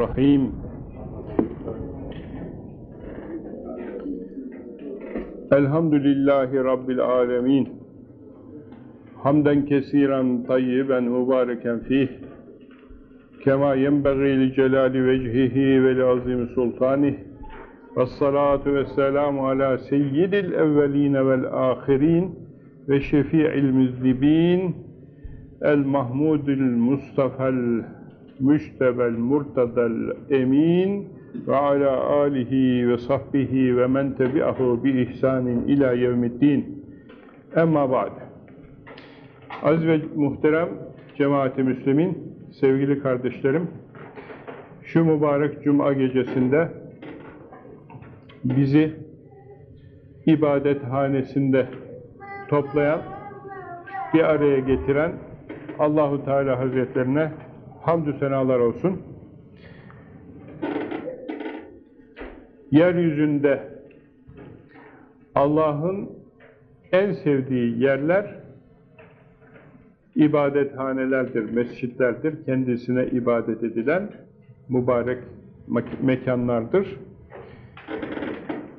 Rahim Elhamdülillahi Rabbil Alemin. Hamden kesiren tayyiben mübareken fih. Kema yenbeği li celali vecihihi ve li azim sultanih Vessalatu vesselamu ala seyyidil evveline vel ahirin ve şefi'il müzdibin. El mahmudil mustafa'l müştebel murtadel emin ve ala alihi ve sahbihi ve men tebi'ahu bi ihsanin ila yevmiddin. Emma ba'd. Az ve muhterem cemaati müslimin, sevgili kardeşlerim, şu mübarek cuma gecesinde bizi ibadet hanesinde toplayan, bir araya getiren Allahu Teala Hazretlerine hamdü senalar olsun. Yeryüzünde Allah'ın en sevdiği yerler ibadethanelerdir, mescitlerdir. Kendisine ibadet edilen mübarek mekanlardır.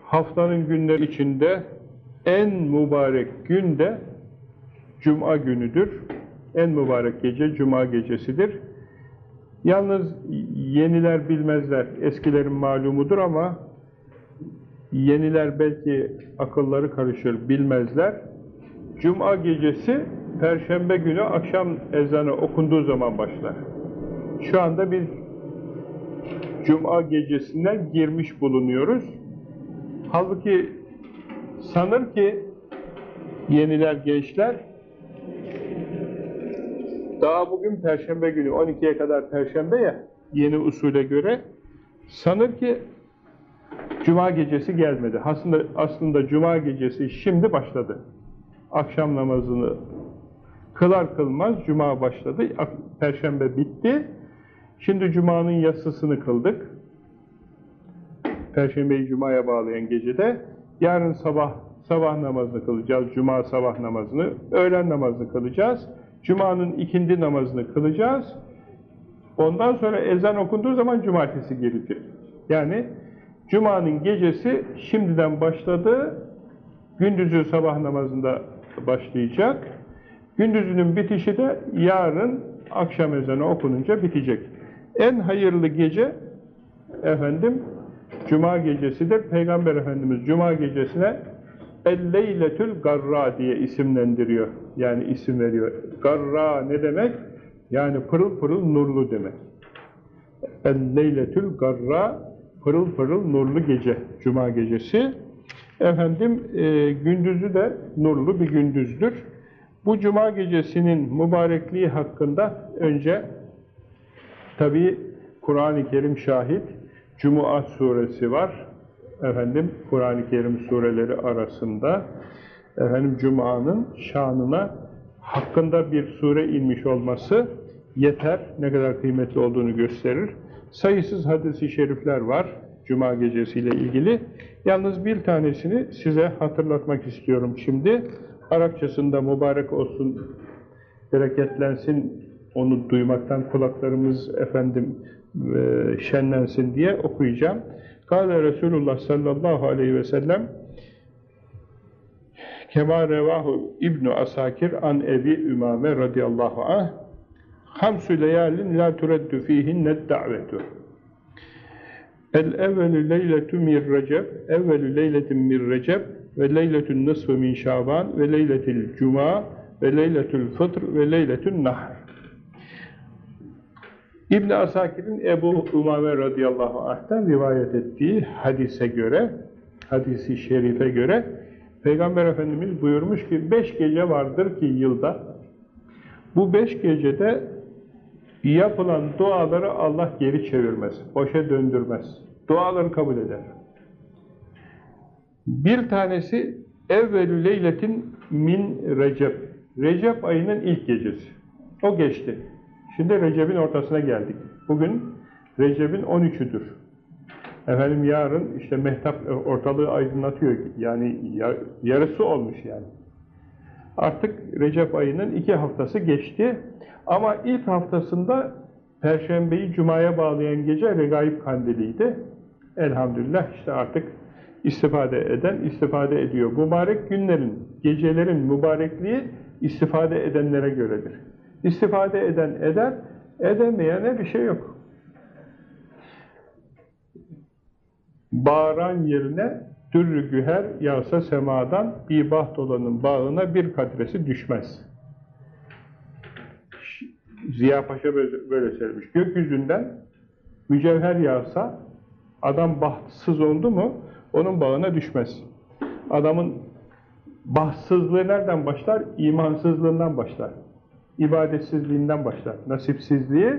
Haftanın günleri içinde en mübarek gün de Cuma günüdür. En mübarek gece Cuma gecesidir. Yalnız yeniler bilmezler, eskilerin malumudur ama yeniler belki akılları karışır, bilmezler. Cuma gecesi Perşembe günü akşam ezanı okunduğu zaman başlar. Şu anda biz Cuma gecesine girmiş bulunuyoruz. Halbuki sanır ki yeniler, gençler daha bugün Perşembe günü 12'ye kadar Perşembe ya yeni usule göre sanır ki Cuma gecesi gelmedi. Aslında, aslında Cuma gecesi şimdi başladı. Akşam namazını kılar kılmaz Cuma başladı. Perşembe bitti. Şimdi Cuma'nın yatsısını kıldık. Perşembeyi Cuma'ya bağlayan gecede. Yarın sabah sabah namazını kılacağız. Cuma sabah namazını. Öğlen namazını kılacağız. Cuma'nın ikindi namazını kılacağız. Ondan sonra ezan okunduğu zaman cumartesi gelecek. Yani Cuma'nın gecesi şimdiden başladı. Gündüzü sabah namazında başlayacak. Gündüzünün bitişi de yarın akşam ezanı okununca bitecek. En hayırlı gece efendim Cuma gecesidir. Peygamber Efendimiz Cuma gecesine El-Leyletül Garra diye isimlendiriyor. Yani isim veriyor. Garra ne demek? Yani pırıl pırıl nurlu demek. El-Leyletül Garra pırıl pırıl nurlu gece. Cuma gecesi. Efendim e, gündüzü de nurlu bir gündüzdür. Bu Cuma gecesinin mübarekliği hakkında önce tabi Kur'an-ı Kerim şahit Cumuat suresi var. Efendim Kur'an-ı Kerim sureleri arasında efendim Cuma'nın şanına hakkında bir sure inmiş olması yeter. Ne kadar kıymetli olduğunu gösterir. Sayısız hadis-i şerifler var Cuma gecesiyle ilgili. Yalnız bir tanesini size hatırlatmak istiyorum şimdi. Arapçasında mübarek olsun, bereketlensin, onu duymaktan kulaklarımız efendim şenlensin diye okuyacağım. Kâle Resulullah sallallahu aleyhi ve sellem Kema revahu İbnu Asakir an Ebi Ümame radıyallahu anh Hamsü leyalin la tureddu fihinne davetu El evvelü leyletü mir recep evvelü leyletin mir recep ve leyletün nısfı min şaban ve leyletil cuma ve leyletül fıtr ve leyletün nahr İbn Asakir'in Ebu Umame radıyallahu anh'tan rivayet ettiği hadise göre, hadisi şerife göre Peygamber Efendimiz buyurmuş ki beş gece vardır ki yılda bu beş gecede yapılan duaları Allah geri çevirmez, boşa döndürmez. Duaları kabul eder. Bir tanesi evvelü leyletin min recep. Recep ayının ilk gecesi. O geçti. Şimdi Recep'in ortasına geldik. Bugün Recep'in 13'üdür. Efendim yarın işte mehtap ortalığı aydınlatıyor. Yani yarısı olmuş yani. Artık Recep ayının iki haftası geçti. Ama ilk haftasında Perşembeyi Cuma'ya bağlayan gece Regaib Kandili'ydi. Elhamdülillah işte artık istifade eden istifade ediyor. Mübarek günlerin, gecelerin mübarekliği istifade edenlere göredir. İstifade eden eder, edemeyene bir şey yok. Bağıran yerine dürrü güher yağsa semadan bir baht olanın bağına bir kadresi düşmez. Ziya Paşa böyle söylemiş. Gökyüzünden mücevher yağsa adam bahtsız oldu mu onun bağına düşmez. Adamın bahtsızlığı nereden başlar? İmansızlığından başlar. İbadetsizliğinden başlar. Nasipsizliği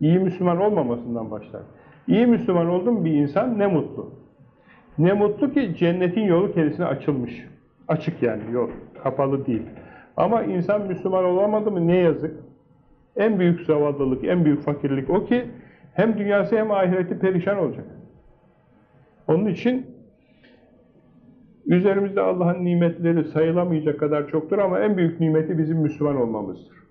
iyi Müslüman olmamasından başlar. İyi Müslüman oldum bir insan ne mutlu. Ne mutlu ki cennetin yolu kendisine açılmış. Açık yani yol. Kapalı değil. Ama insan Müslüman olamadı mı ne yazık. En büyük zavallılık, en büyük fakirlik o ki hem dünyası hem ahireti perişan olacak. Onun için üzerimizde Allah'ın nimetleri sayılamayacak kadar çoktur ama en büyük nimeti bizim Müslüman olmamızdır.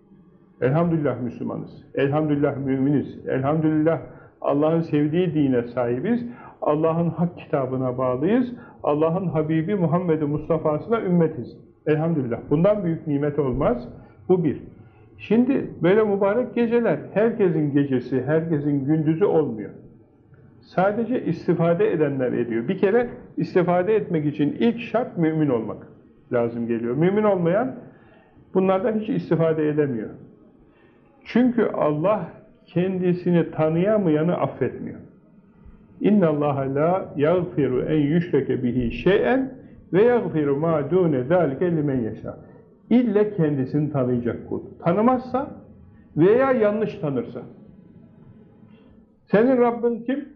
Elhamdülillah Müslümanız. Elhamdülillah müminiz. Elhamdülillah Allah'ın sevdiği dine sahibiz. Allah'ın hak kitabına bağlıyız. Allah'ın Habibi Muhammed Mustafa'sına ümmetiz. Elhamdülillah. Bundan büyük nimet olmaz. Bu bir. Şimdi böyle mübarek geceler, herkesin gecesi, herkesin gündüzü olmuyor. Sadece istifade edenler ediyor. Bir kere istifade etmek için ilk şart mümin olmak lazım geliyor. Mümin olmayan bunlardan hiç istifade edemiyor. Çünkü Allah kendisini tanıyamayanı affetmiyor. İnna Allah la yaghfiru en yüşreke bihi şey'en ve yaghfiru ma dune zalike limen yasha. İlle kendisini tanıyacak kul. Tanımazsa veya yanlış tanırsa. Senin Rabbin kim?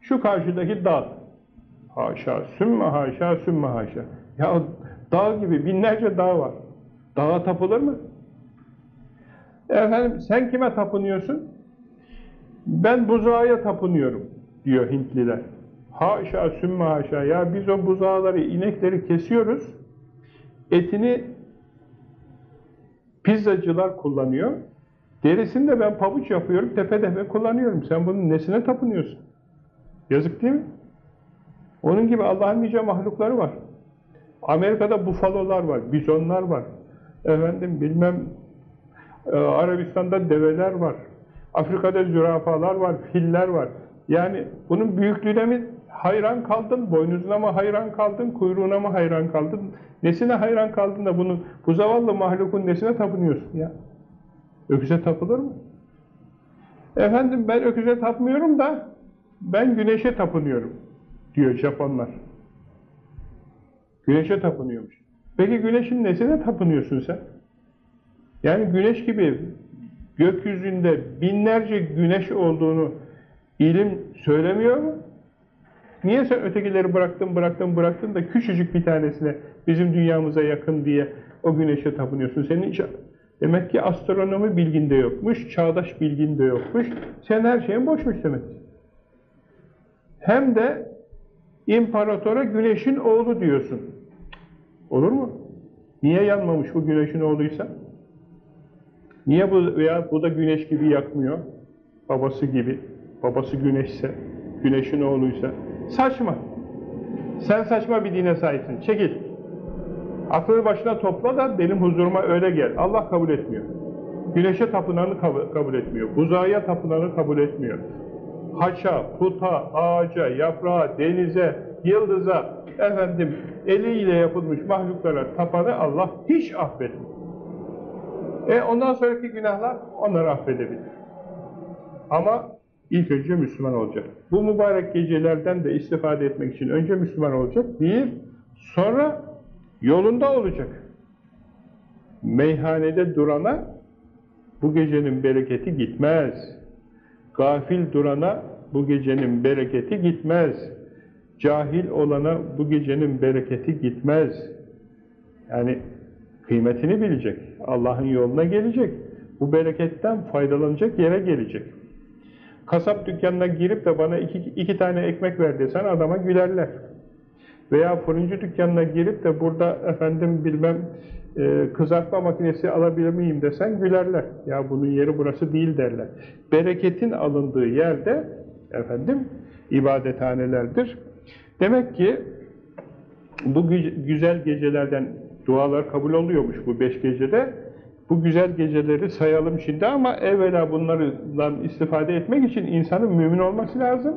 Şu karşıdaki dağ. Haşa, sümme haşa, sümme haşa. Ya dağ gibi binlerce dağ var. Dağa tapılır mı? Efendim sen kime tapınıyorsun? Ben buzağa tapınıyorum diyor Hintliler. Haşa, sümme haşa. Ya biz o buzağları, inekleri kesiyoruz. Etini pizzacılar kullanıyor. Derisini de ben pabuç yapıyorum, tepe tepe kullanıyorum. Sen bunun nesine tapınıyorsun? Yazık değil mi? Onun gibi Allah'ın nice mahlukları var. Amerika'da bufalolar var, bizonlar var. Efendim bilmem e, Arabistan'da develer var. Afrika'da zürafalar var, filler var. Yani bunun büyüklüğüne mi hayran kaldın, boynuzuna mı hayran kaldın, kuyruğuna mı hayran kaldın, nesine hayran kaldın da bunun, bu zavallı mahlukun nesine tapınıyorsun ya? Öküze tapılır mı? Efendim ben öküze tapmıyorum da ben güneşe tapınıyorum diyor Japonlar. Güneşe tapınıyormuş. Peki güneşin nesine tapınıyorsun sen? Yani güneş gibi gökyüzünde binlerce güneş olduğunu ilim söylemiyor mu? Niye sen ötekileri bıraktın, bıraktın, bıraktın da küçücük bir tanesine bizim dünyamıza yakın diye o güneşe tapınıyorsun? Senin hiç, demek ki astronomi bilgin de yokmuş, çağdaş bilgin de yokmuş. Sen her şeyin boşmuş demek. Hem de imparatora güneşin oğlu diyorsun. Olur mu? Niye yanmamış bu güneşin oğluysa? Niye bu veya bu da güneş gibi yakmıyor? Babası gibi. Babası güneşse, güneşin oğluysa. Saçma. Sen saçma bir dine sahipsin. Çekil. Aklını başına topla da benim huzuruma öyle gel. Allah kabul etmiyor. Güneşe tapınanı kabul etmiyor. Buzağa tapınanı kabul etmiyor. Haça, puta, ağaca, yaprağa, denize, yıldıza, efendim eliyle yapılmış mahluklara tapanı Allah hiç affetmiyor. E ondan sonraki günahlar onları affedebilir. Ama ilk önce Müslüman olacak. Bu mübarek gecelerden de istifade etmek için önce Müslüman olacak. Bir, sonra yolunda olacak. Meyhanede durana bu gecenin bereketi gitmez. Gafil durana bu gecenin bereketi gitmez. Cahil olana bu gecenin bereketi gitmez. Yani kıymetini bilecek. Allah'ın yoluna gelecek. Bu bereketten faydalanacak yere gelecek. Kasap dükkanına girip de bana iki, iki tane ekmek ver desen adama gülerler. veya fırıncı dükkanına girip de burada efendim bilmem e, kızartma makinesi alabilir miyim desen gülerler. Ya bunun yeri burası değil derler. Bereketin alındığı yerde efendim ibadethanelerdir. Demek ki bu güzel gecelerden dualar kabul oluyormuş bu beş gecede. Bu güzel geceleri sayalım şimdi ama evvela bunlardan istifade etmek için insanın mümin olması lazım.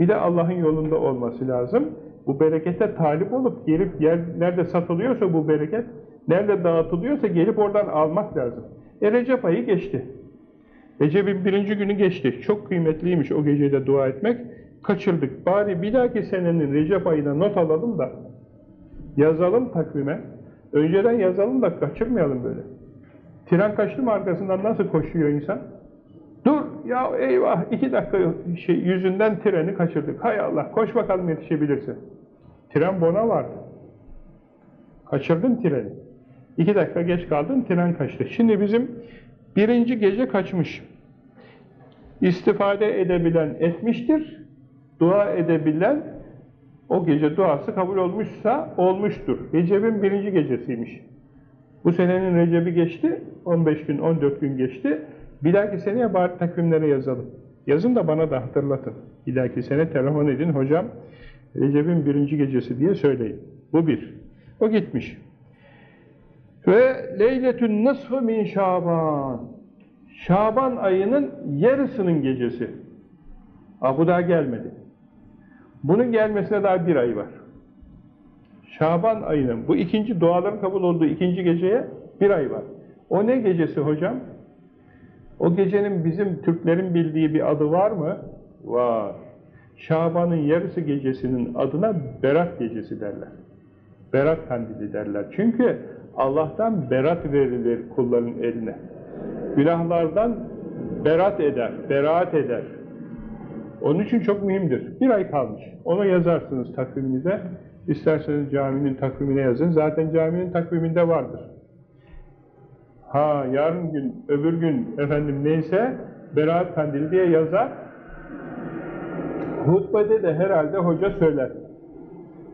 Bir de Allah'ın yolunda olması lazım. Bu berekete talip olup gelip yer, nerede satılıyorsa bu bereket, nerede dağıtılıyorsa gelip oradan almak lazım. E Recep ayı geçti. Recep'in birinci günü geçti. Çok kıymetliymiş o gecede dua etmek. Kaçırdık. Bari bir dahaki senenin Recep ayına not alalım da yazalım takvime. Önceden yazalım da kaçırmayalım böyle. Tren kaçtı mı arkasından nasıl koşuyor insan? Dur ya eyvah iki dakika şey, yüzünden treni kaçırdık. Hay Allah koş bakalım yetişebilirsin. Tren bona vardı. Kaçırdın treni. İki dakika geç kaldın tren kaçtı. Şimdi bizim birinci gece kaçmış. İstifade edebilen etmiştir. Dua edebilen o gece duası kabul olmuşsa olmuştur. Recep'in birinci gecesiymiş. Bu senenin Recep'i geçti, 15 gün, 14 gün geçti. Bir dahaki seneye bari takvimlere yazalım. Yazın da bana da hatırlatın. Bir dahaki sene telefon edin, hocam Recep'in birinci gecesi diye söyleyin. Bu bir. O gitmiş. Ve Leyletün Nısfı min Şaban. Şaban ayının yarısının gecesi. Ha, bu daha gelmedi. Bunun gelmesine daha bir ay var. Şaban ayının, bu ikinci duaların kabul olduğu ikinci geceye bir ay var. O ne gecesi hocam? O gecenin bizim Türklerin bildiği bir adı var mı? Var. Şaban'ın yarısı gecesinin adına Berat gecesi derler. Berat kandili derler. Çünkü Allah'tan berat verilir kulların eline. Günahlardan berat eder, beraat eder. Onun için çok mühimdir. Bir ay kalmış. Onu yazarsınız takviminize. İsterseniz caminin takvimine yazın. Zaten caminin takviminde vardır. Ha yarın gün, öbür gün efendim neyse Berat Kandili diye yazar. Hutbede de herhalde hoca söyler.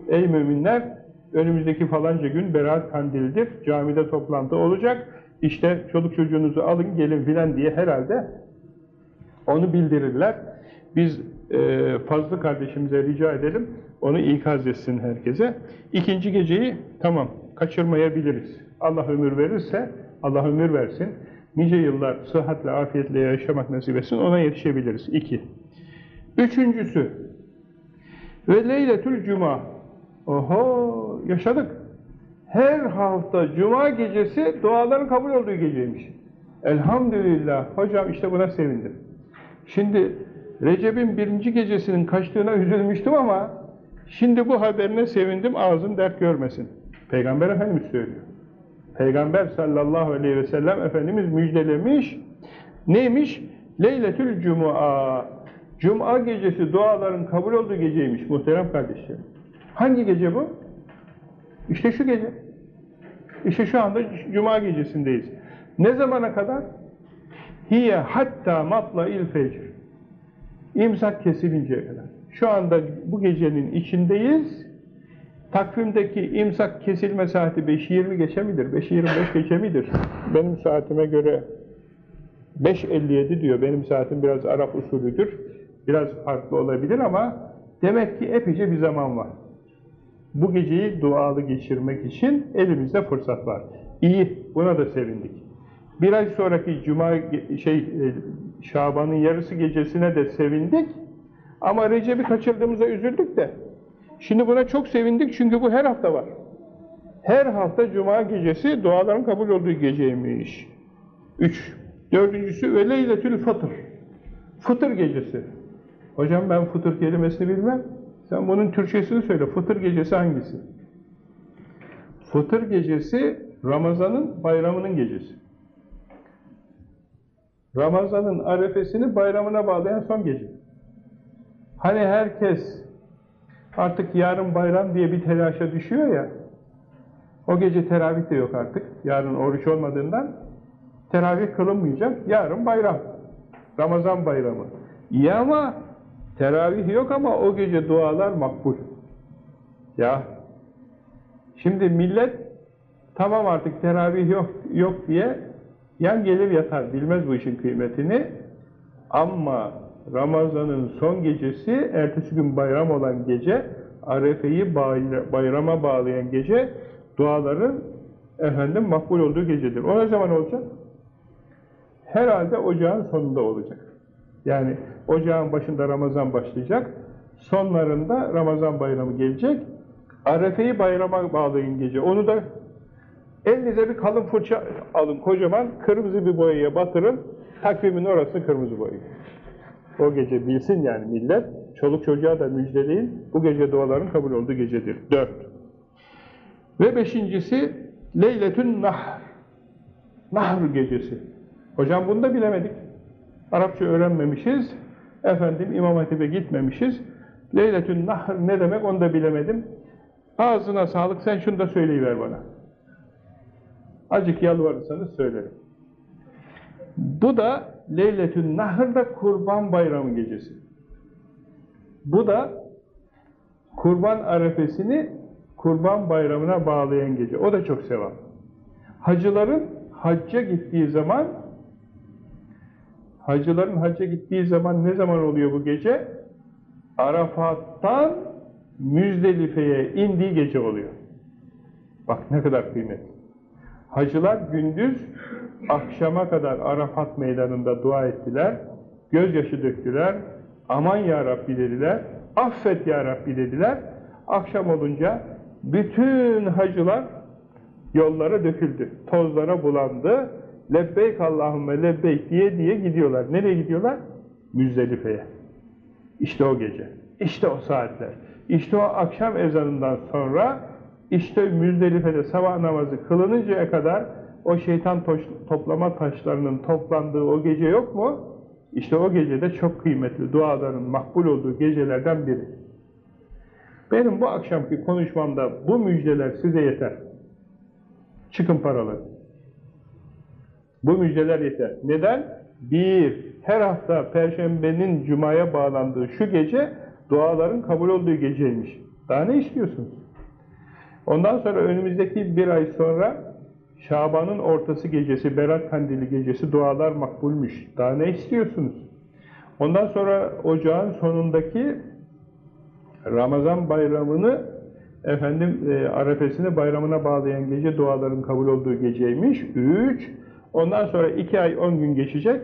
Ey müminler önümüzdeki falanca gün Berat Kandilidir. Camide toplantı olacak. İşte çoluk çocuğunuzu alın gelin filan diye herhalde onu bildirirler. Biz e, Fazlı kardeşimize rica edelim. Onu ikaz etsin herkese. İkinci geceyi tamam kaçırmayabiliriz. Allah ömür verirse Allah ömür versin. Nice yıllar sıhhatle, afiyetle yaşamak nasip etsin. Ona yetişebiliriz. İki. Üçüncüsü ve Leyletül Cuma. Oho yaşadık. Her hafta Cuma gecesi duaların kabul olduğu geceymiş. Elhamdülillah. Hocam işte buna sevindim. Şimdi Recep'in birinci gecesinin kaçtığına üzülmüştüm ama şimdi bu haberine sevindim ağzım dert görmesin. Peygamber Efendimiz söylüyor. Peygamber sallallahu aleyhi ve sellem Efendimiz müjdelemiş. Neymiş? Leyletül Cuma. Cuma gecesi duaların kabul olduğu geceymiş muhterem kardeşlerim. Hangi gece bu? İşte şu gece. İşte şu anda Cuma gecesindeyiz. Ne zamana kadar? Hiye hatta matla il fecr. İmsak kesilinceye kadar. Şu anda bu gecenin içindeyiz. Takvimdeki imsak kesilme saati 5.20 geçe midir? 5.25 geçe midir? Benim saatime göre 5.57 diyor. Benim saatim biraz Arap usulüdür. Biraz farklı olabilir ama demek ki epeyce bir zaman var. Bu geceyi dualı geçirmek için elimizde fırsat var. İyi, buna da sevindik. Bir ay sonraki Cuma şey e, Şaban'ın yarısı gecesine de sevindik. Ama Recep'i kaçırdığımıza üzüldük de. Şimdi buna çok sevindik çünkü bu her hafta var. Her hafta Cuma gecesi duaların kabul olduğu geceymiş. Üç. Dördüncüsü ve Leyletül Fıtır. Fıtır gecesi. Hocam ben fıtır kelimesini bilmem. Sen bunun Türkçesini söyle. Fıtır gecesi hangisi? Fıtır gecesi Ramazan'ın bayramının gecesi. Ramazan'ın arefesini bayramına bağlayan son gece. Hani herkes artık yarın bayram diye bir telaşa düşüyor ya, o gece teravih de yok artık, yarın oruç olmadığından teravih kılınmayacak, yarın bayram, Ramazan bayramı. İyi ama teravih yok ama o gece dualar makbul. Ya şimdi millet tamam artık teravih yok, yok diye yan gelir yatar. Bilmez bu işin kıymetini. Ama Ramazan'ın son gecesi, ertesi gün bayram olan gece, Arefe'yi bayrama bağlayan gece, duaların efendim makbul olduğu gecedir. O ne zaman olacak? Herhalde ocağın sonunda olacak. Yani ocağın başında Ramazan başlayacak, sonlarında Ramazan bayramı gelecek, Arefe'yi bayrama bağlayın gece. Onu da elinize bir kalın fırça alın kocaman, kırmızı bir boyaya batırın, takvimin orasını kırmızı boyayın. O gece bilsin yani millet, çoluk çocuğa da müjdeleyin, bu gece duaların kabul olduğu gecedir. Dört. Ve beşincisi, Leyletün Nahr. Nahr gecesi. Hocam bunu da bilemedik. Arapça öğrenmemişiz. Efendim İmam Hatip'e gitmemişiz. Leyletün Nahr ne demek onu da bilemedim. Ağzına sağlık sen şunu da söyleyiver bana. Acık yalvarırsanız söylerim. Bu da Leyletün Nahr'da Kurban Bayramı gecesi. Bu da Kurban Arefesini Kurban Bayramı'na bağlayan gece. O da çok sevap. Hacıların hacca gittiği zaman hacıların hacca gittiği zaman ne zaman oluyor bu gece? Arafat'tan Müzdelife'ye indiği gece oluyor. Bak ne kadar kıymetli. Hacılar gündüz akşama kadar Arafat meydanında dua ettiler, gözyaşı döktüler, aman ya Rabbi dediler, affet ya Rabbi dediler. Akşam olunca bütün hacılar yollara döküldü, tozlara bulandı, lebbeyk Allahümme lebbeyk diye diye gidiyorlar. Nereye gidiyorlar? Müzdelife'ye. İşte o gece, işte o saatler, işte o akşam ezanından sonra, işte Müzdelife'de sabah namazı kılınıncaya kadar o şeytan toplama taşlarının toplandığı o gece yok mu? İşte o gecede çok kıymetli duaların makbul olduğu gecelerden biri. Benim bu akşamki konuşmamda bu müjdeler size yeter. Çıkın paraları. Bu müjdeler yeter. Neden? Bir, her hafta Perşembenin Cuma'ya bağlandığı şu gece duaların kabul olduğu geceymiş. Daha ne istiyorsunuz? Ondan sonra önümüzdeki bir ay sonra Şaban'ın ortası gecesi, Berat Kandili gecesi dualar makbulmuş. Daha ne istiyorsunuz? Ondan sonra ocağın sonundaki Ramazan bayramını efendim e, arefesini bayramına bağlayan gece duaların kabul olduğu geceymiş. Üç. Ondan sonra iki ay on gün geçecek.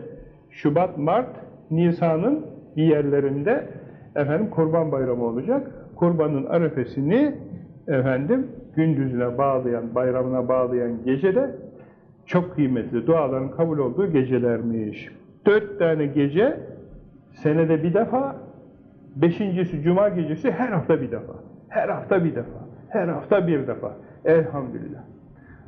Şubat, Mart, Nisan'ın bir yerlerinde efendim kurban bayramı olacak. Kurbanın arefesini efendim gündüzüne bağlayan, bayramına bağlayan gece de çok kıymetli duaların kabul olduğu gecelermiş. Dört tane gece senede bir defa, beşincisi cuma gecesi her hafta bir defa. Her hafta bir defa. Her hafta bir defa. Elhamdülillah.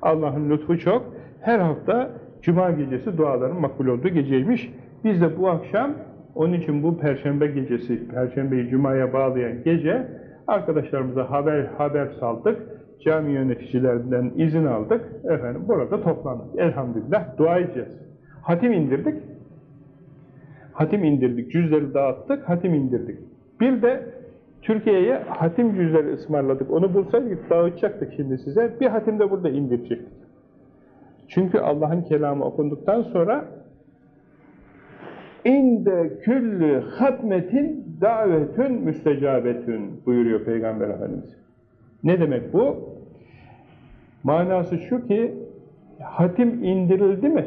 Allah'ın lütfu çok. Her hafta cuma gecesi duaların makbul olduğu geceymiş. Biz de bu akşam onun için bu perşembe gecesi, perşembeyi cumaya bağlayan gece arkadaşlarımıza haber haber saldık cami yöneticilerinden izin aldık. Efendim burada toplandık. Elhamdülillah dua edeceğiz. Hatim indirdik. Hatim indirdik. Cüzleri dağıttık. Hatim indirdik. Bir de Türkiye'ye hatim cüzleri ısmarladık. Onu bulsaydık dağıtacaktık şimdi size. Bir hatim de burada indirecektik. Çünkü Allah'ın kelamı okunduktan sonra inde küllü hatmetin davetün müstecabetün buyuruyor Peygamber Efendimiz. Ne demek bu? Manası şu ki, hatim indirildi mi?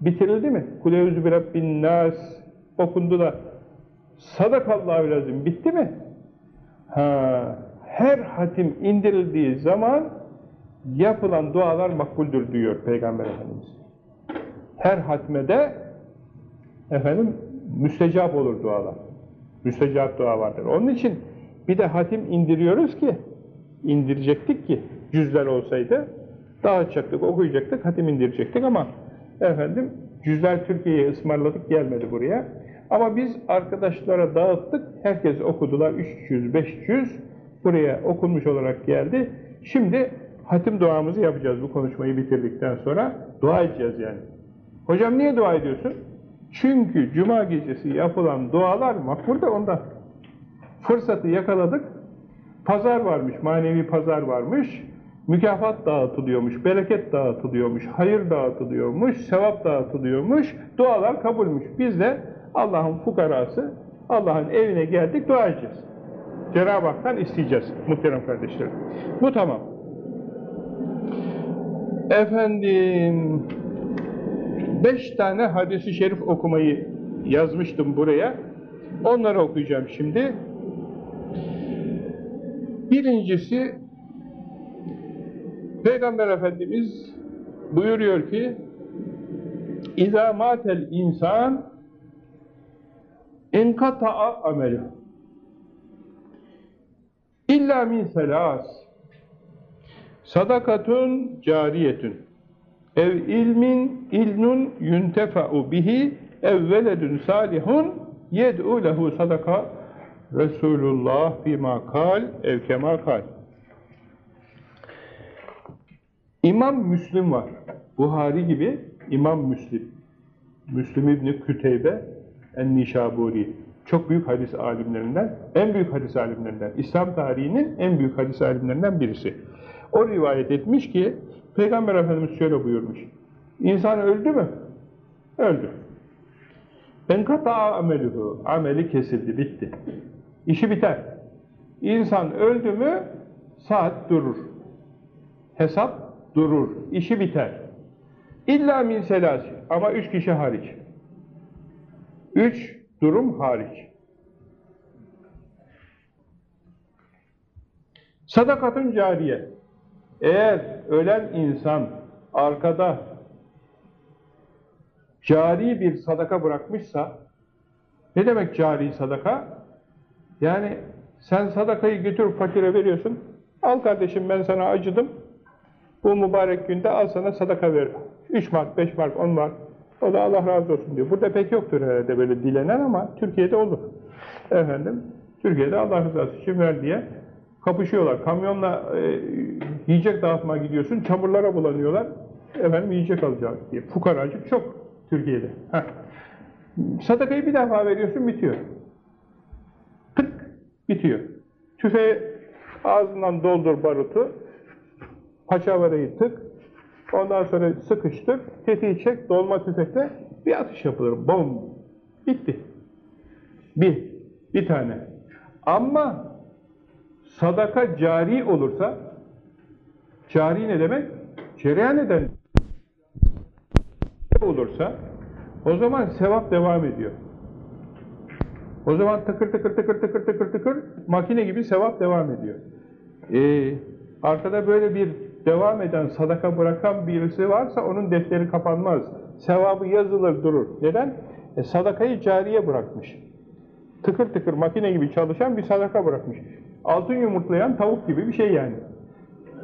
Bitirildi mi? Kulevzü bir Rabbin nas okundu da sadakallahu lazım bitti mi? Ha, her hatim indirildiği zaman yapılan dualar makbuldür diyor Peygamber Efendimiz. Her hatmede efendim müstecap olur dualar. Müstecap dua vardır. Onun için bir de hatim indiriyoruz ki indirecektik ki cüzler olsaydı dağıtacaktık, okuyacaktık, hatim indirecektik ama efendim cüzler Türkiye'ye ısmarladık gelmedi buraya. Ama biz arkadaşlara dağıttık, herkes okudular 300, 500 buraya okunmuş olarak geldi. Şimdi hatim duamızı yapacağız bu konuşmayı bitirdikten sonra. Dua edeceğiz yani. Hocam niye dua ediyorsun? Çünkü cuma gecesi yapılan dualar makbul da ondan. Fırsatı yakaladık, Pazar varmış, manevi pazar varmış. Mükafat dağıtılıyormuş, bereket dağıtılıyormuş, hayır dağıtılıyormuş, sevap dağıtılıyormuş, dualar kabulmüş. Biz de Allah'ın fukarası, Allah'ın evine geldik, dua edeceğiz. Cenab-ı Hak'tan isteyeceğiz muhterem kardeşlerim. Bu tamam. Efendim, beş tane hadisi şerif okumayı yazmıştım buraya. Onları okuyacağım şimdi. Birincisi, Peygamber Efendimiz buyuruyor ki, İzâ mâtel insan enkata'a ameli. İlla min selas. Sadakatun cariyetun. Ev ilmin ilnun yuntefa'u bihi ev veledun salihun yed'u lehu sadaka Resulullah bima kal ev kema kal. İmam Müslim var. Buhari gibi İmam Müslim. Müslim İbni Küteybe En-Nişaburi. Çok büyük hadis alimlerinden, en büyük hadis alimlerinden, İslam tarihinin en büyük hadis alimlerinden birisi. O rivayet etmiş ki, Peygamber Efendimiz şöyle buyurmuş. İnsan öldü mü? Öldü. Enkata'a ameluhu. Ameli kesildi, bitti. İşi biter. İnsan öldü mü saat durur. Hesap durur. İşi biter. İlla min selasi. Ama üç kişi hariç. Üç durum hariç. Sadakatun cariye. Eğer ölen insan arkada cari bir sadaka bırakmışsa, ne demek cari sadaka? Yani sen sadakayı götür fakire veriyorsun, al kardeşim ben sana acıdım, bu mübarek günde al sana sadaka ver. 3 mark, 5 mark, 10 mark, o da Allah razı olsun diyor. Burada pek yoktur herhalde böyle dilenen ama Türkiye'de olur. Efendim, Türkiye'de Allah rızası için ver diye kapışıyorlar. Kamyonla e, yiyecek dağıtmaya gidiyorsun, çamurlara bulanıyorlar. Efendim yiyecek alacak diye. Fukaracık çok Türkiye'de. Heh. Sadakayı bir defa veriyorsun, bitiyor. Tık, bitiyor. Tüfeği ağzından doldur barutu, paçavarayı tık, ondan sonra sıkıştır, tetiği çek, dolma tüfekle bir atış yapılır. Bom! Bitti. Bir. Bir tane. Ama sadaka cari olursa cari ne demek? Cereyan eden olursa o zaman sevap devam ediyor. O zaman tıkır tıkır tıkır tıkır tıkır tıkır makine gibi sevap devam ediyor. Ee, arkada böyle bir devam eden, sadaka bırakan birisi varsa onun defteri kapanmaz. Sevabı yazılır durur. Neden? E, sadakayı cariye bırakmış. Tıkır tıkır makine gibi çalışan bir sadaka bırakmış. Altın yumurtlayan tavuk gibi bir şey yani.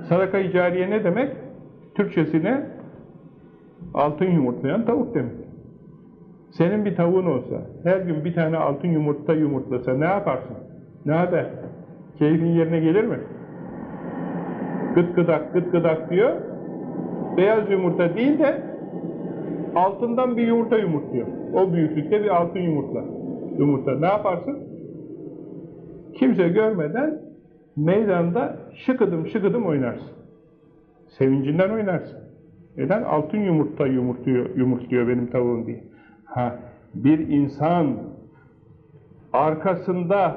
Sadakayı cariye ne demek? Türkçesine altın yumurtlayan tavuk demek. Senin bir tavuğun olsa, her gün bir tane altın yumurta yumurtlasa ne yaparsın? Ne haber? Keyfin yerine gelir mi? Gıt gıdak, gıt gıdak diyor. Beyaz yumurta değil de altından bir yumurta yumurtluyor. O büyüklükte bir altın yumurta. Yumurta. Ne yaparsın? Kimse görmeden meydanda şıkıdım şıkıdım oynarsın. Sevincinden oynarsın. Neden? Altın yumurta yumurtluyor, yumurtluyor benim tavuğum diye. Ha, bir insan arkasında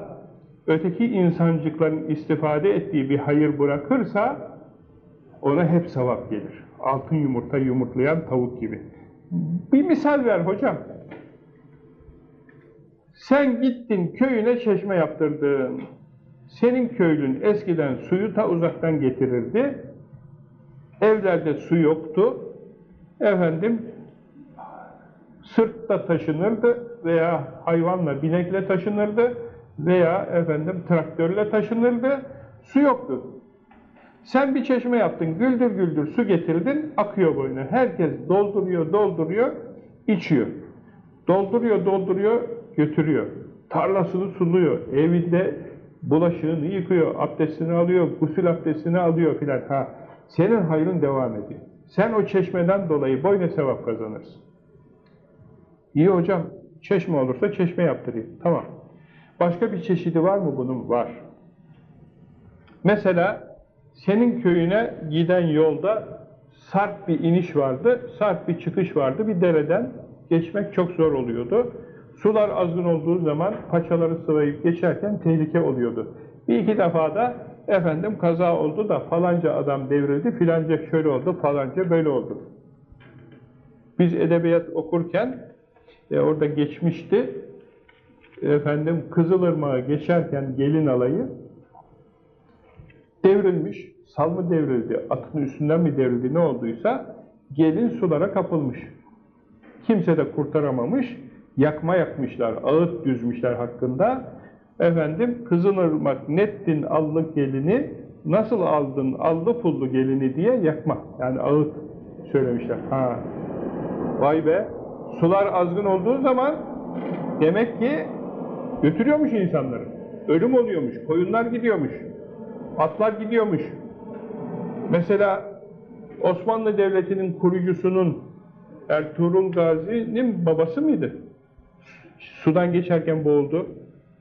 öteki insancıkların istifade ettiği bir hayır bırakırsa ona hep sevap gelir. Altın yumurta yumurtlayan tavuk gibi. Bir misal ver hocam. Sen gittin köyüne çeşme yaptırdın. Senin köylün eskiden suyu ta uzaktan getirirdi. Evlerde su yoktu. Efendim sırtta taşınırdı veya hayvanla, binekle taşınırdı veya efendim traktörle taşınırdı. Su yoktu. Sen bir çeşme yaptın, güldür güldür su getirdin, akıyor boyuna. Herkes dolduruyor, dolduruyor, içiyor. Dolduruyor, dolduruyor, götürüyor. Tarlasını suluyor, evinde bulaşığını yıkıyor, abdestini alıyor, gusül abdestini alıyor filan. Ha, senin hayrın devam ediyor. Sen o çeşmeden dolayı boyuna sevap kazanırsın. İyi hocam, çeşme olursa çeşme yaptırayım. Tamam. Başka bir çeşidi var mı bunun? Var. Mesela senin köyüne giden yolda sarp bir iniş vardı, sarp bir çıkış vardı. Bir dereden geçmek çok zor oluyordu. Sular azgın olduğu zaman paçaları sıvayıp geçerken tehlike oluyordu. Bir iki defa da efendim kaza oldu da falanca adam devrildi, filanca şöyle oldu, falanca böyle oldu. Biz edebiyat okurken e, orada geçmişti. Efendim Kızılırmak'a geçerken gelin alayı devrilmiş. Sal mı devrildi, atın üstünden mi devrildi ne olduysa gelin sulara kapılmış. Kimse de kurtaramamış. Yakma yakmışlar, ağıt düzmüşler hakkında. Efendim Kızılırmak nettin allı gelini nasıl aldın allı pullu gelini diye yakma. Yani ağıt söylemişler. Ha. Vay be! Sular azgın olduğu zaman demek ki götürüyormuş insanları. Ölüm oluyormuş, koyunlar gidiyormuş, atlar gidiyormuş. Mesela Osmanlı Devleti'nin kurucusunun Ertuğrul Gazi'nin babası mıydı? Sudan geçerken boğuldu.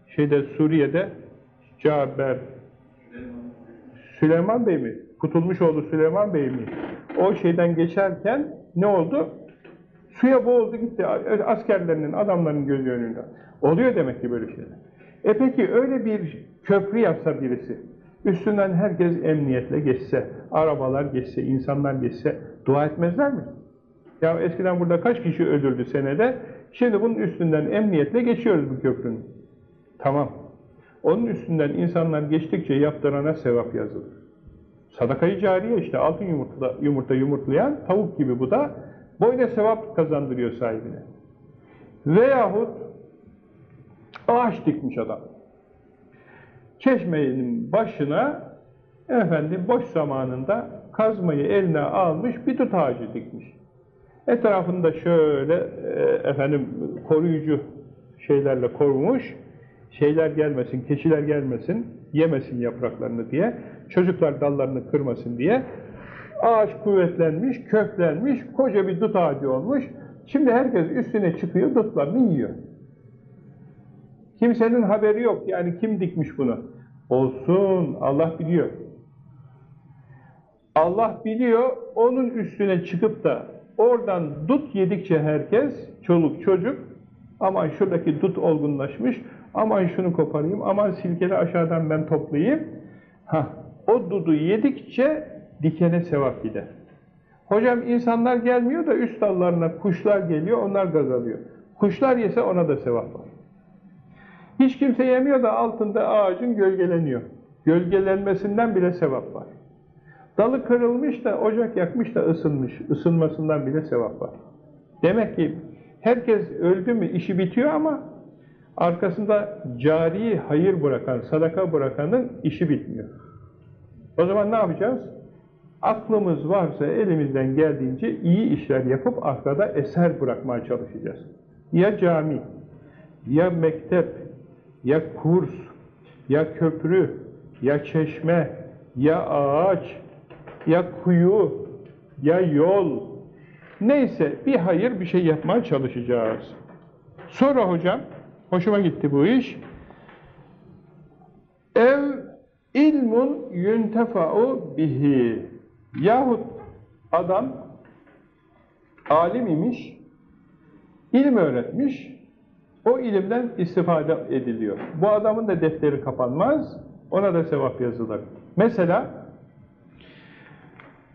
Şeyde Suriye'de Caber Süleyman Bey mi? Kutulmuşoğlu Süleyman Bey mi? O şeyden geçerken ne oldu? Suya boğuldu gitti. Askerlerinin, adamların gözü önünde. Oluyor demek ki böyle şeyler. E peki öyle bir köprü yapsa birisi, üstünden herkes emniyetle geçse, arabalar geçse, insanlar geçse, dua etmezler mi? Ya eskiden burada kaç kişi öldürdü senede? Şimdi bunun üstünden emniyetle geçiyoruz bu köprünün. Tamam. Onun üstünden insanlar geçtikçe yaptırana sevap yazılır. Sadakayı cariye işte altın yumurta, yumurta yumurtlayan tavuk gibi bu da boyuna sevap kazandırıyor sahibine. Veyahut ağaç dikmiş adam. Çeşmenin başına efendim boş zamanında kazmayı eline almış bir tut ağacı dikmiş. Etrafında şöyle e, efendim koruyucu şeylerle korumuş, şeyler gelmesin, keçiler gelmesin, yemesin yapraklarını diye, çocuklar dallarını kırmasın diye ağaç kuvvetlenmiş, köklenmiş, koca bir dut ağacı olmuş. Şimdi herkes üstüne çıkıyor, dutlarını yiyor. Kimsenin haberi yok. Yani kim dikmiş bunu? Olsun, Allah biliyor. Allah biliyor, onun üstüne çıkıp da oradan dut yedikçe herkes, çoluk çocuk, aman şuradaki dut olgunlaşmış, aman şunu koparayım, aman silkeli aşağıdan ben toplayayım. Hah, o dudu yedikçe dikene sevap gider. Hocam insanlar gelmiyor da üst dallarına kuşlar geliyor, onlar gaz alıyor. Kuşlar yese ona da sevap var. Hiç kimse yemiyor da altında ağacın gölgeleniyor. Gölgelenmesinden bile sevap var. Dalı kırılmış da ocak yakmış da ısınmış. Isınmasından bile sevap var. Demek ki herkes öldü mü işi bitiyor ama arkasında cari hayır bırakan, sadaka bırakanın işi bitmiyor. O zaman ne yapacağız? Aklımız varsa elimizden geldiğince iyi işler yapıp arkada eser bırakmaya çalışacağız. Ya cami, ya mektep, ya kurs, ya köprü, ya çeşme, ya ağaç, ya kuyu, ya yol, neyse bir hayır bir şey yapmaya çalışacağız. Sonra hocam, hoşuma gitti bu iş, ev ilmun yuntefa'u bihi yahut adam alim imiş, ilim öğretmiş, o ilimden istifade ediliyor. Bu adamın da defteri kapanmaz, ona da sevap yazılır. Mesela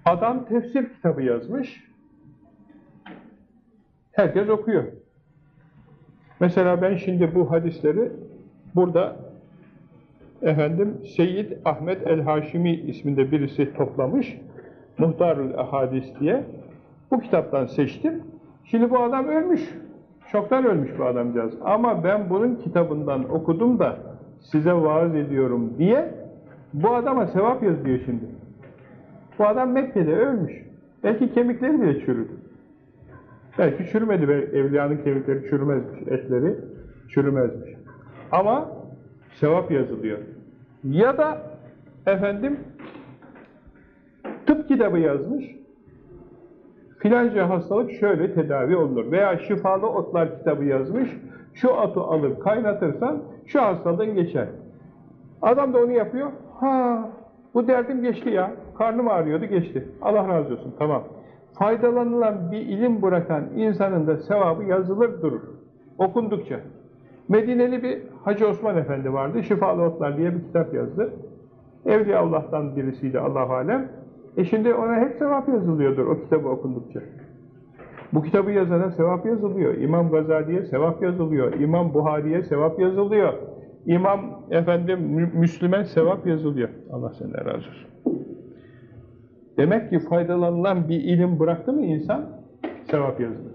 adam tefsir kitabı yazmış, herkes okuyor. Mesela ben şimdi bu hadisleri burada efendim Seyyid Ahmet el-Haşimi isminde birisi toplamış, Muhtarül Ahadis diye. Bu kitaptan seçtim. Şimdi bu adam ölmüş. Çoktan ölmüş bu adamcağız. Ama ben bunun kitabından okudum da size vaaz ediyorum diye bu adama sevap yazıyor şimdi. Bu adam Mekke'de ölmüş. Belki kemikleri bile çürüdü. Belki çürümedi. Evliyanın kemikleri çürümezmiş, etleri çürümezmiş. Ama sevap yazılıyor. Ya da efendim tıp kitabı yazmış. Filanca hastalık şöyle tedavi olunur. Veya şifalı otlar kitabı yazmış. Şu atı alır kaynatırsan şu hastalığın geçer. Adam da onu yapıyor. Ha Bu derdim geçti ya. Karnım ağrıyordu geçti. Allah razı olsun. Tamam. Faydalanılan bir ilim bırakan insanın da sevabı yazılır durur. Okundukça. Medineli bir Hacı Osman Efendi vardı. Şifalı Otlar diye bir kitap yazdı. Evliya Allah'tan birisiydi Allah alem. E şimdi ona hep sevap yazılıyordur o kitabı okundukça. Bu kitabı yazana sevap yazılıyor. İmam Gazali'ye sevap yazılıyor. İmam Buhari'ye sevap yazılıyor. İmam efendim Mü- Müslüme sevap yazılıyor. Allah senden razı olsun. Demek ki faydalanılan bir ilim bıraktı mı insan sevap yazılır.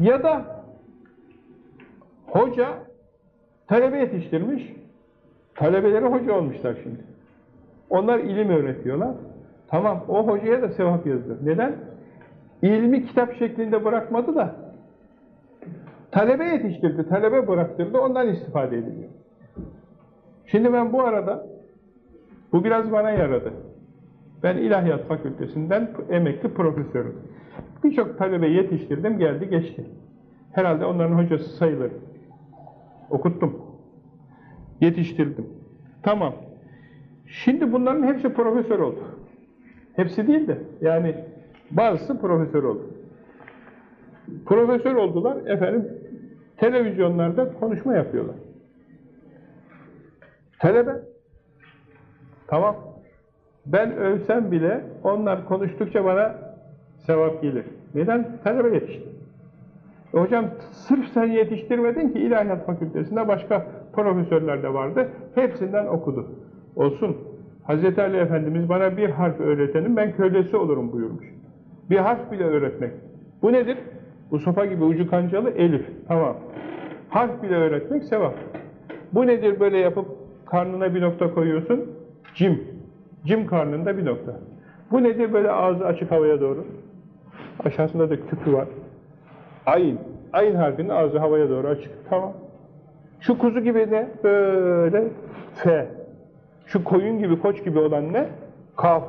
Ya da hoca talebe yetiştirmiş. Talebeleri hoca olmuşlar şimdi. Onlar ilim öğretiyorlar. Tamam o hocaya da sevap yazılır. Neden? İlmi kitap şeklinde bırakmadı da talebe yetiştirdi, talebe bıraktırdı, ondan istifade ediliyor. Şimdi ben bu arada, bu biraz bana yaradı. Ben İlahiyat Fakültesinden emekli profesörüm. Birçok talebe yetiştirdim, geldi geçti. Herhalde onların hocası sayılır. Okuttum. Yetiştirdim. Tamam. Şimdi bunların hepsi profesör oldu. Hepsi değil de, yani bazısı profesör oldu. Profesör oldular, efendim, televizyonlarda konuşma yapıyorlar. Talebe. Tamam. Ben ölsem bile onlar konuştukça bana sevap gelir. Neden? Talebe yetişti. E hocam sırf sen yetiştirmedin ki İlahiyat Fakültesinde başka profesörler de vardı. Hepsinden okudu. Olsun. Hz. Ali Efendimiz bana bir harf öğretenin ben kölesi olurum buyurmuş. Bir harf bile öğretmek. Bu nedir? Bu sopa gibi ucu kancalı elif. Tamam. Harf bile öğretmek sevap. Bu nedir böyle yapıp karnına bir nokta koyuyorsun? Cim. Cim karnında bir nokta. Bu nedir böyle ağzı açık havaya doğru? Aşağısında da küpü var. Ayn. Ayn harfinin ağzı havaya doğru açık. Tamam. Şu kuzu gibi ne? Böyle F. Şu koyun gibi, koç gibi olan ne? Kaf.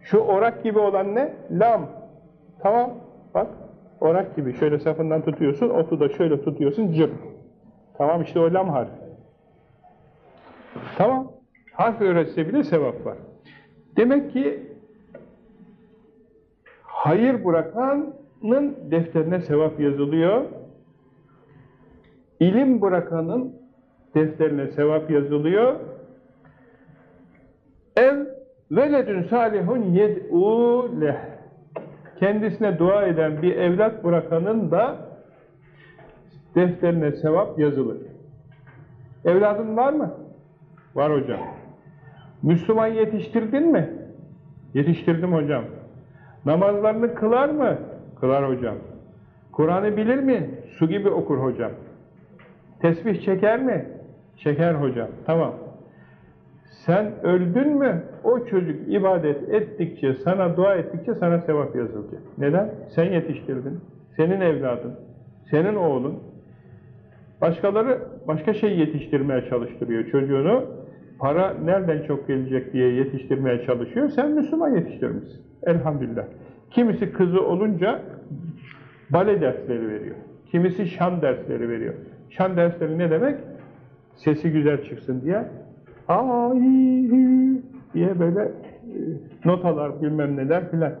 Şu orak gibi olan ne? Lam. Tamam. Bak. Orak gibi. Şöyle safından tutuyorsun. Otu da şöyle tutuyorsun. Cır. Tamam işte o lam harfi. Tamam. Harf öğretse bile sevap var. Demek ki hayır bırakanın defterine sevap yazılıyor. İlim bırakanın defterine sevap yazılıyor. Ev veledün salihun yed'u leh. Kendisine dua eden bir evlat bırakanın da defterine sevap yazılır. Evladın var mı? Var hocam. Müslüman yetiştirdin mi? Yetiştirdim hocam. Namazlarını kılar mı? Kılar hocam. Kur'an'ı bilir mi? Su gibi okur hocam. Tesbih çeker mi? Çeker hocam. Tamam. Sen öldün mü? O çocuk ibadet ettikçe, sana dua ettikçe sana sevap yazılacak. Neden? Sen yetiştirdin. Senin evladın. Senin oğlun. Başkaları başka şey yetiştirmeye çalıştırıyor çocuğunu. Para nereden çok gelecek diye yetiştirmeye çalışıyor. Sen Müslüman yetiştirmişsin. Elhamdülillah. Kimisi kızı olunca bale dersleri veriyor. Kimisi şan dersleri veriyor. Şan dersleri ne demek? Sesi güzel çıksın diye. Ay diye böyle e, notalar bilmem neler filan.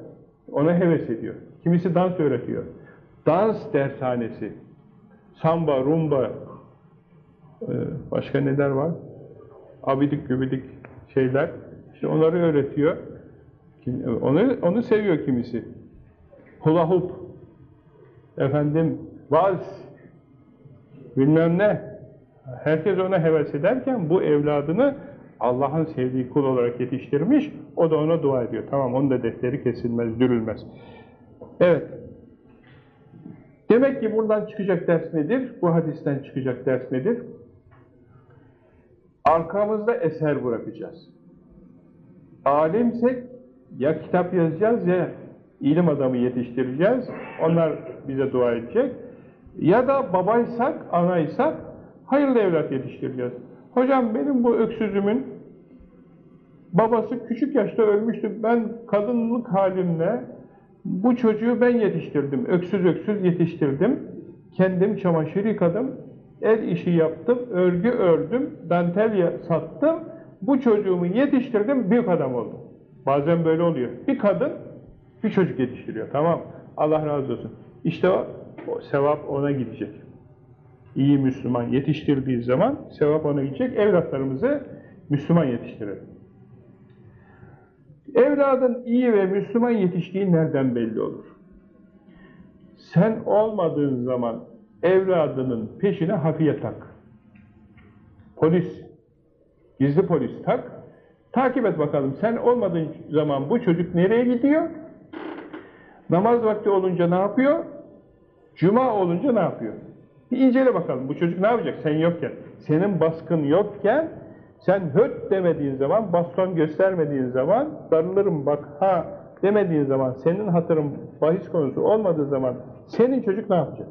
Ona heves ediyor. Kimisi dans öğretiyor. Dans dershanesi. Samba, rumba, e, başka neler var? Abidik gübidik şeyler. İşte onları öğretiyor. Onu, onu seviyor kimisi. Hula hoop, efendim vals, bilmem ne. Herkes ona heves ederken bu evladını Allah'ın sevdiği kul olarak yetiştirmiş, o da ona dua ediyor. Tamam, onun da defteri kesilmez, dürülmez. Evet. Demek ki buradan çıkacak ders nedir? Bu hadisten çıkacak ders nedir? Arkamızda eser bırakacağız. Alimsek ya kitap yazacağız ya ilim adamı yetiştireceğiz. Onlar bize dua edecek. Ya da babaysak, anaysak hayırlı evlat yetiştireceğiz. Hocam benim bu öksüzümün babası küçük yaşta ölmüştü. Ben kadınlık halimle bu çocuğu ben yetiştirdim. Öksüz öksüz yetiştirdim. Kendim çamaşır yıkadım. El işi yaptım, örgü ördüm, dantel sattım. bu çocuğumu yetiştirdim, büyük adam oldum. Bazen böyle oluyor. Bir kadın bir çocuk yetiştiriyor. Tamam. Allah razı olsun. İşte o, o sevap ona gidecek. İyi Müslüman yetiştirdiği zaman sevap ona gidecek. Evlatlarımızı Müslüman yetiştirelim. Evladın iyi ve Müslüman yetiştiği nereden belli olur? Sen olmadığın zaman evladının peşine hafiye tak. Polis, gizli polis tak. Takip et bakalım sen olmadığın zaman bu çocuk nereye gidiyor? Namaz vakti olunca ne yapıyor? Cuma olunca ne yapıyor? Bir incele bakalım bu çocuk ne yapacak sen yokken. Senin baskın yokken sen höt demediğin zaman, baston göstermediğin zaman, darılırım bak ha demediğin zaman, senin hatırın bahis konusu olmadığı zaman senin çocuk ne yapacak?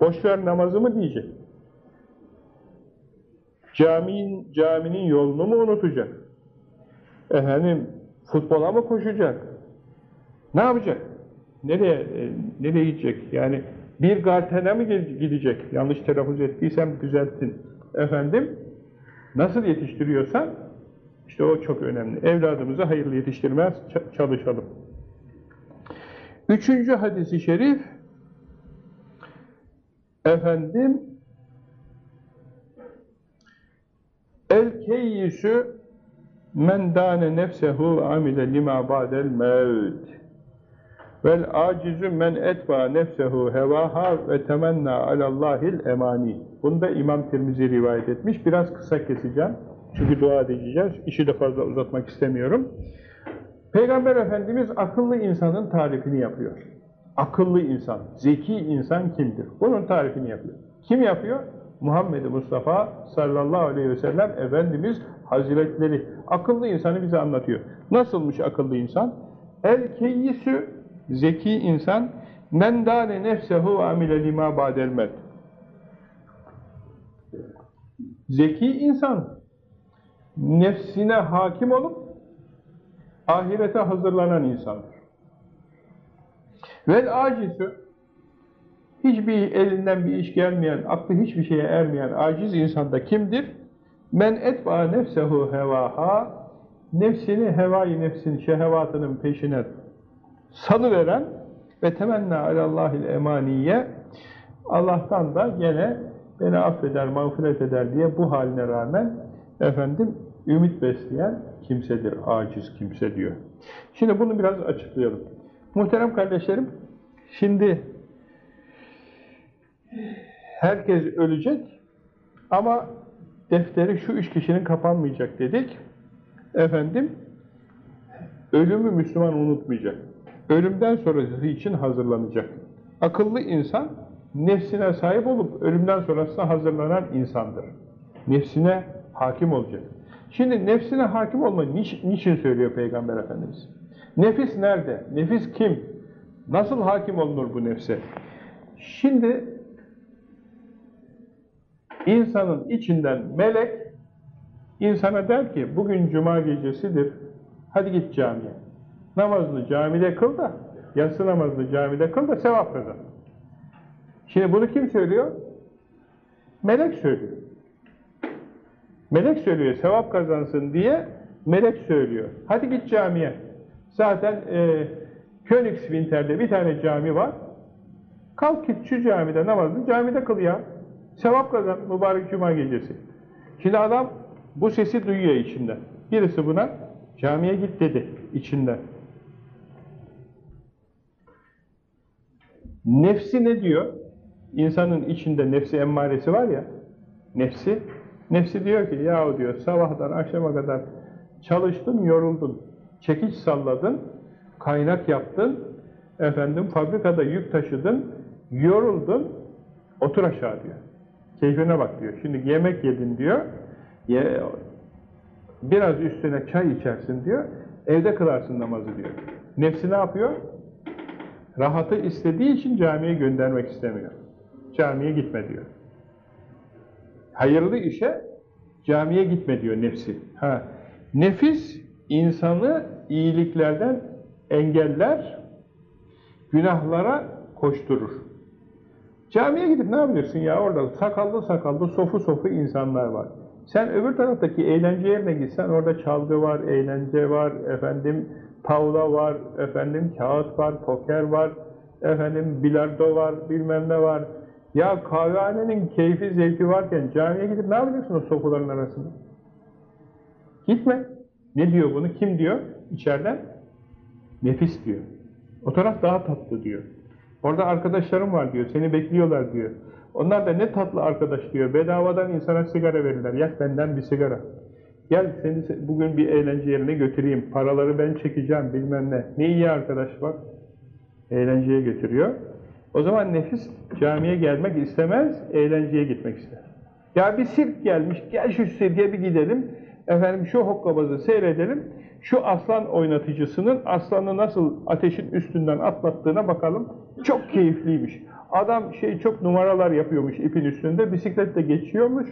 Boşver namazı mı diyecek? Caminin, caminin yolunu mu unutacak? Efendim, futbola mı koşacak? Ne yapacak? Nereye, e, nereye gidecek? Yani bir gartene mi gidecek? Yanlış telaffuz ettiysem düzeltin. Efendim, nasıl yetiştiriyorsan, işte o çok önemli. Evladımızı hayırlı yetiştirmeye çalışalım. Üçüncü hadisi şerif, efendim, El keyyisü men dâne nefsehu amile lima ba'del mevt. Vel acizü men etba nefsehu hevaha ve temenna alallahil emani. Bunu da İmam Tirmizi rivayet etmiş. Biraz kısa keseceğim. Çünkü dua edeceğiz. İşi de fazla uzatmak istemiyorum. Peygamber Efendimiz akıllı insanın tarifini yapıyor. Akıllı insan, zeki insan kimdir? Bunun tarifini yapıyor. Kim yapıyor? Muhammed Mustafa sallallahu aleyhi ve sellem Efendimiz Hazretleri akıllı insanı bize anlatıyor. Nasılmış akıllı insan? El keyyisü zeki insan men dâne nefsehu amile lima ba'del Zeki insan nefsine hakim olup ahirete hazırlanan insandır. Vel acizü hiçbir elinden bir iş gelmeyen, aklı hiçbir şeye ermeyen aciz insanda kimdir? Men etba nefsehu hevaha nefsini hevai nefsin şehevatının peşine salıveren ve temenna alallahil emaniye Allah'tan da gene beni affeder, mağfiret eder diye bu haline rağmen efendim ümit besleyen kimsedir, aciz kimse diyor. Şimdi bunu biraz açıklayalım. Muhterem kardeşlerim, şimdi herkes ölecek ama defteri şu üç kişinin kapanmayacak dedik. Efendim, ölümü Müslüman unutmayacak. Ölümden sonrası için hazırlanacak. Akıllı insan, nefsine sahip olup ölümden sonrasına hazırlanan insandır. Nefsine hakim olacak. Şimdi nefsine hakim niçin, niçin söylüyor Peygamber Efendimiz? Nefis nerede? Nefis kim? Nasıl hakim olunur bu nefse? Şimdi insanın içinden melek insana der ki bugün cuma gecesidir hadi git camiye namazını camide kıl da yatsı namazını camide kıl da sevap kazan şimdi bunu kim söylüyor? melek söylüyor melek söylüyor sevap kazansın diye melek söylüyor hadi git camiye zaten e, Königswinter'de bir tane cami var kalk git şu camide namazını camide kıl ya Sevap kazan mübarek cuma gecesi. Şimdi adam bu sesi duyuyor içinden. Birisi buna camiye git dedi içinden. Nefsi ne diyor? İnsanın içinde nefsi emmaresi var ya, nefsi, nefsi diyor ki yahu diyor sabahtan akşama kadar çalıştın, yoruldun, çekiç salladın, kaynak yaptın, efendim fabrikada yük taşıdın, yoruldun, otur aşağı diyor. Keyfine bak diyor. Şimdi yemek yedin diyor. Ye, biraz üstüne çay içersin diyor. Evde kılarsın namazı diyor. Nefsi ne yapıyor? Rahatı istediği için camiye göndermek istemiyor. Camiye gitme diyor. Hayırlı işe camiye gitme diyor nefsi. Ha. Nefis insanı iyiliklerden engeller, günahlara koşturur. Camiye gidip ne yapıyorsun ya orada sakallı sakallı sofu sofu insanlar var. Sen öbür taraftaki eğlence yerine gitsen orada çalgı var, eğlence var, efendim tavla var, efendim kağıt var, poker var, efendim bilardo var, bilmem ne var. Ya kahvehanenin keyfi, zevki varken camiye gidip ne yapacaksın o sofuların arasında? Gitme. Ne diyor bunu? Kim diyor içeriden? Nefis diyor. O taraf daha tatlı diyor. Orada arkadaşlarım var diyor, seni bekliyorlar diyor. Onlar da ne tatlı arkadaş diyor, bedavadan insana sigara verirler, yak benden bir sigara. Gel seni bugün bir eğlence yerine götüreyim, paraları ben çekeceğim bilmem ne. Ne iyi arkadaş bak, eğlenceye götürüyor. O zaman nefis camiye gelmek istemez, eğlenceye gitmek ister. Ya bir sirk gelmiş, gel şu sirke bir gidelim, efendim şu hokkabazı seyredelim, şu aslan oynatıcısının aslanı nasıl ateşin üstünden atlattığına bakalım. Çok keyifliymiş. Adam şey çok numaralar yapıyormuş ipin üstünde, bisikletle geçiyormuş.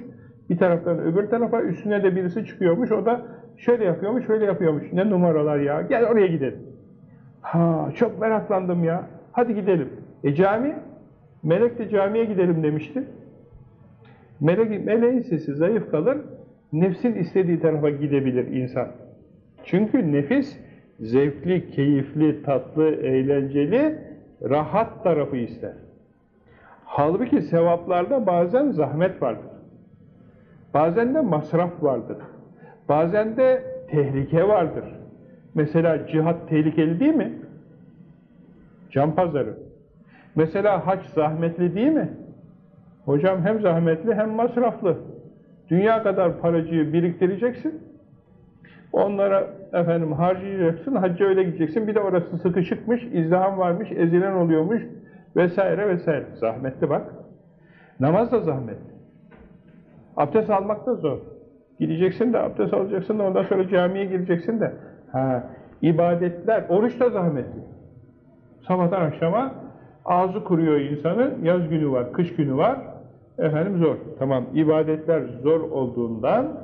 Bir taraftan öbür tarafa üstüne de birisi çıkıyormuş. O da şöyle yapıyormuş, şöyle yapıyormuş. Ne numaralar ya. Gel oraya gidelim. Ha çok meraklandım ya. Hadi gidelim. E cami? Melek de camiye gidelim demişti. Melek, meleğin sesi zayıf kalır. Nefsin istediği tarafa gidebilir insan. Çünkü nefis zevkli, keyifli, tatlı, eğlenceli, rahat tarafı ister. Halbuki sevaplarda bazen zahmet vardır. Bazen de masraf vardır. Bazen de tehlike vardır. Mesela cihat tehlikeli değil mi? Can pazarı. Mesela hac zahmetli değil mi? Hocam hem zahmetli hem masraflı. Dünya kadar paracığı biriktireceksin. Onlara efendim harcayacaksın, hacca öyle gideceksin. Bir de orası sıkışıkmış, izdiham varmış, ezilen oluyormuş vesaire vesaire. Zahmetli bak. Namaz da zahmetli. Abdest almak da zor. Gideceksin de abdest alacaksın da ondan sonra camiye gireceksin de. Ha, ibadetler, oruç da zahmetli. Sabahtan akşama ağzı kuruyor insanın, yaz günü var, kış günü var. Efendim zor. Tamam, ibadetler zor olduğundan,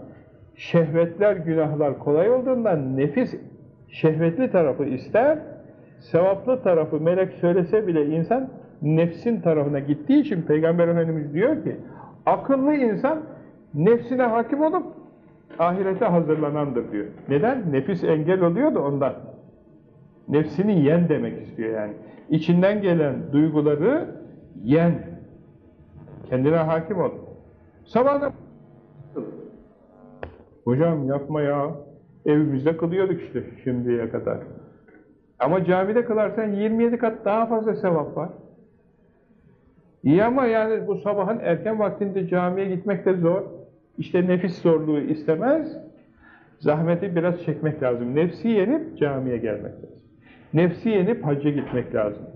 şehvetler, günahlar kolay olduğundan nefis şehvetli tarafı ister, sevaplı tarafı melek söylese bile insan nefsin tarafına gittiği için Peygamber Efendimiz diyor ki, akıllı insan nefsine hakim olup ahirete hazırlanandır diyor. Neden? Nefis engel oluyor da ondan. Nefsini yen demek istiyor yani. İçinden gelen duyguları yen. Kendine hakim ol. Sabahda Hocam yapma ya. Evimizde kılıyorduk işte şimdiye kadar. Ama camide kılarsan 27 kat daha fazla sevap var. İyi ama yani bu sabahın erken vaktinde camiye gitmek de zor. İşte nefis zorluğu istemez. Zahmeti biraz çekmek lazım. Nefsi yenip camiye gelmek lazım. Nefsi yenip hacca gitmek lazım.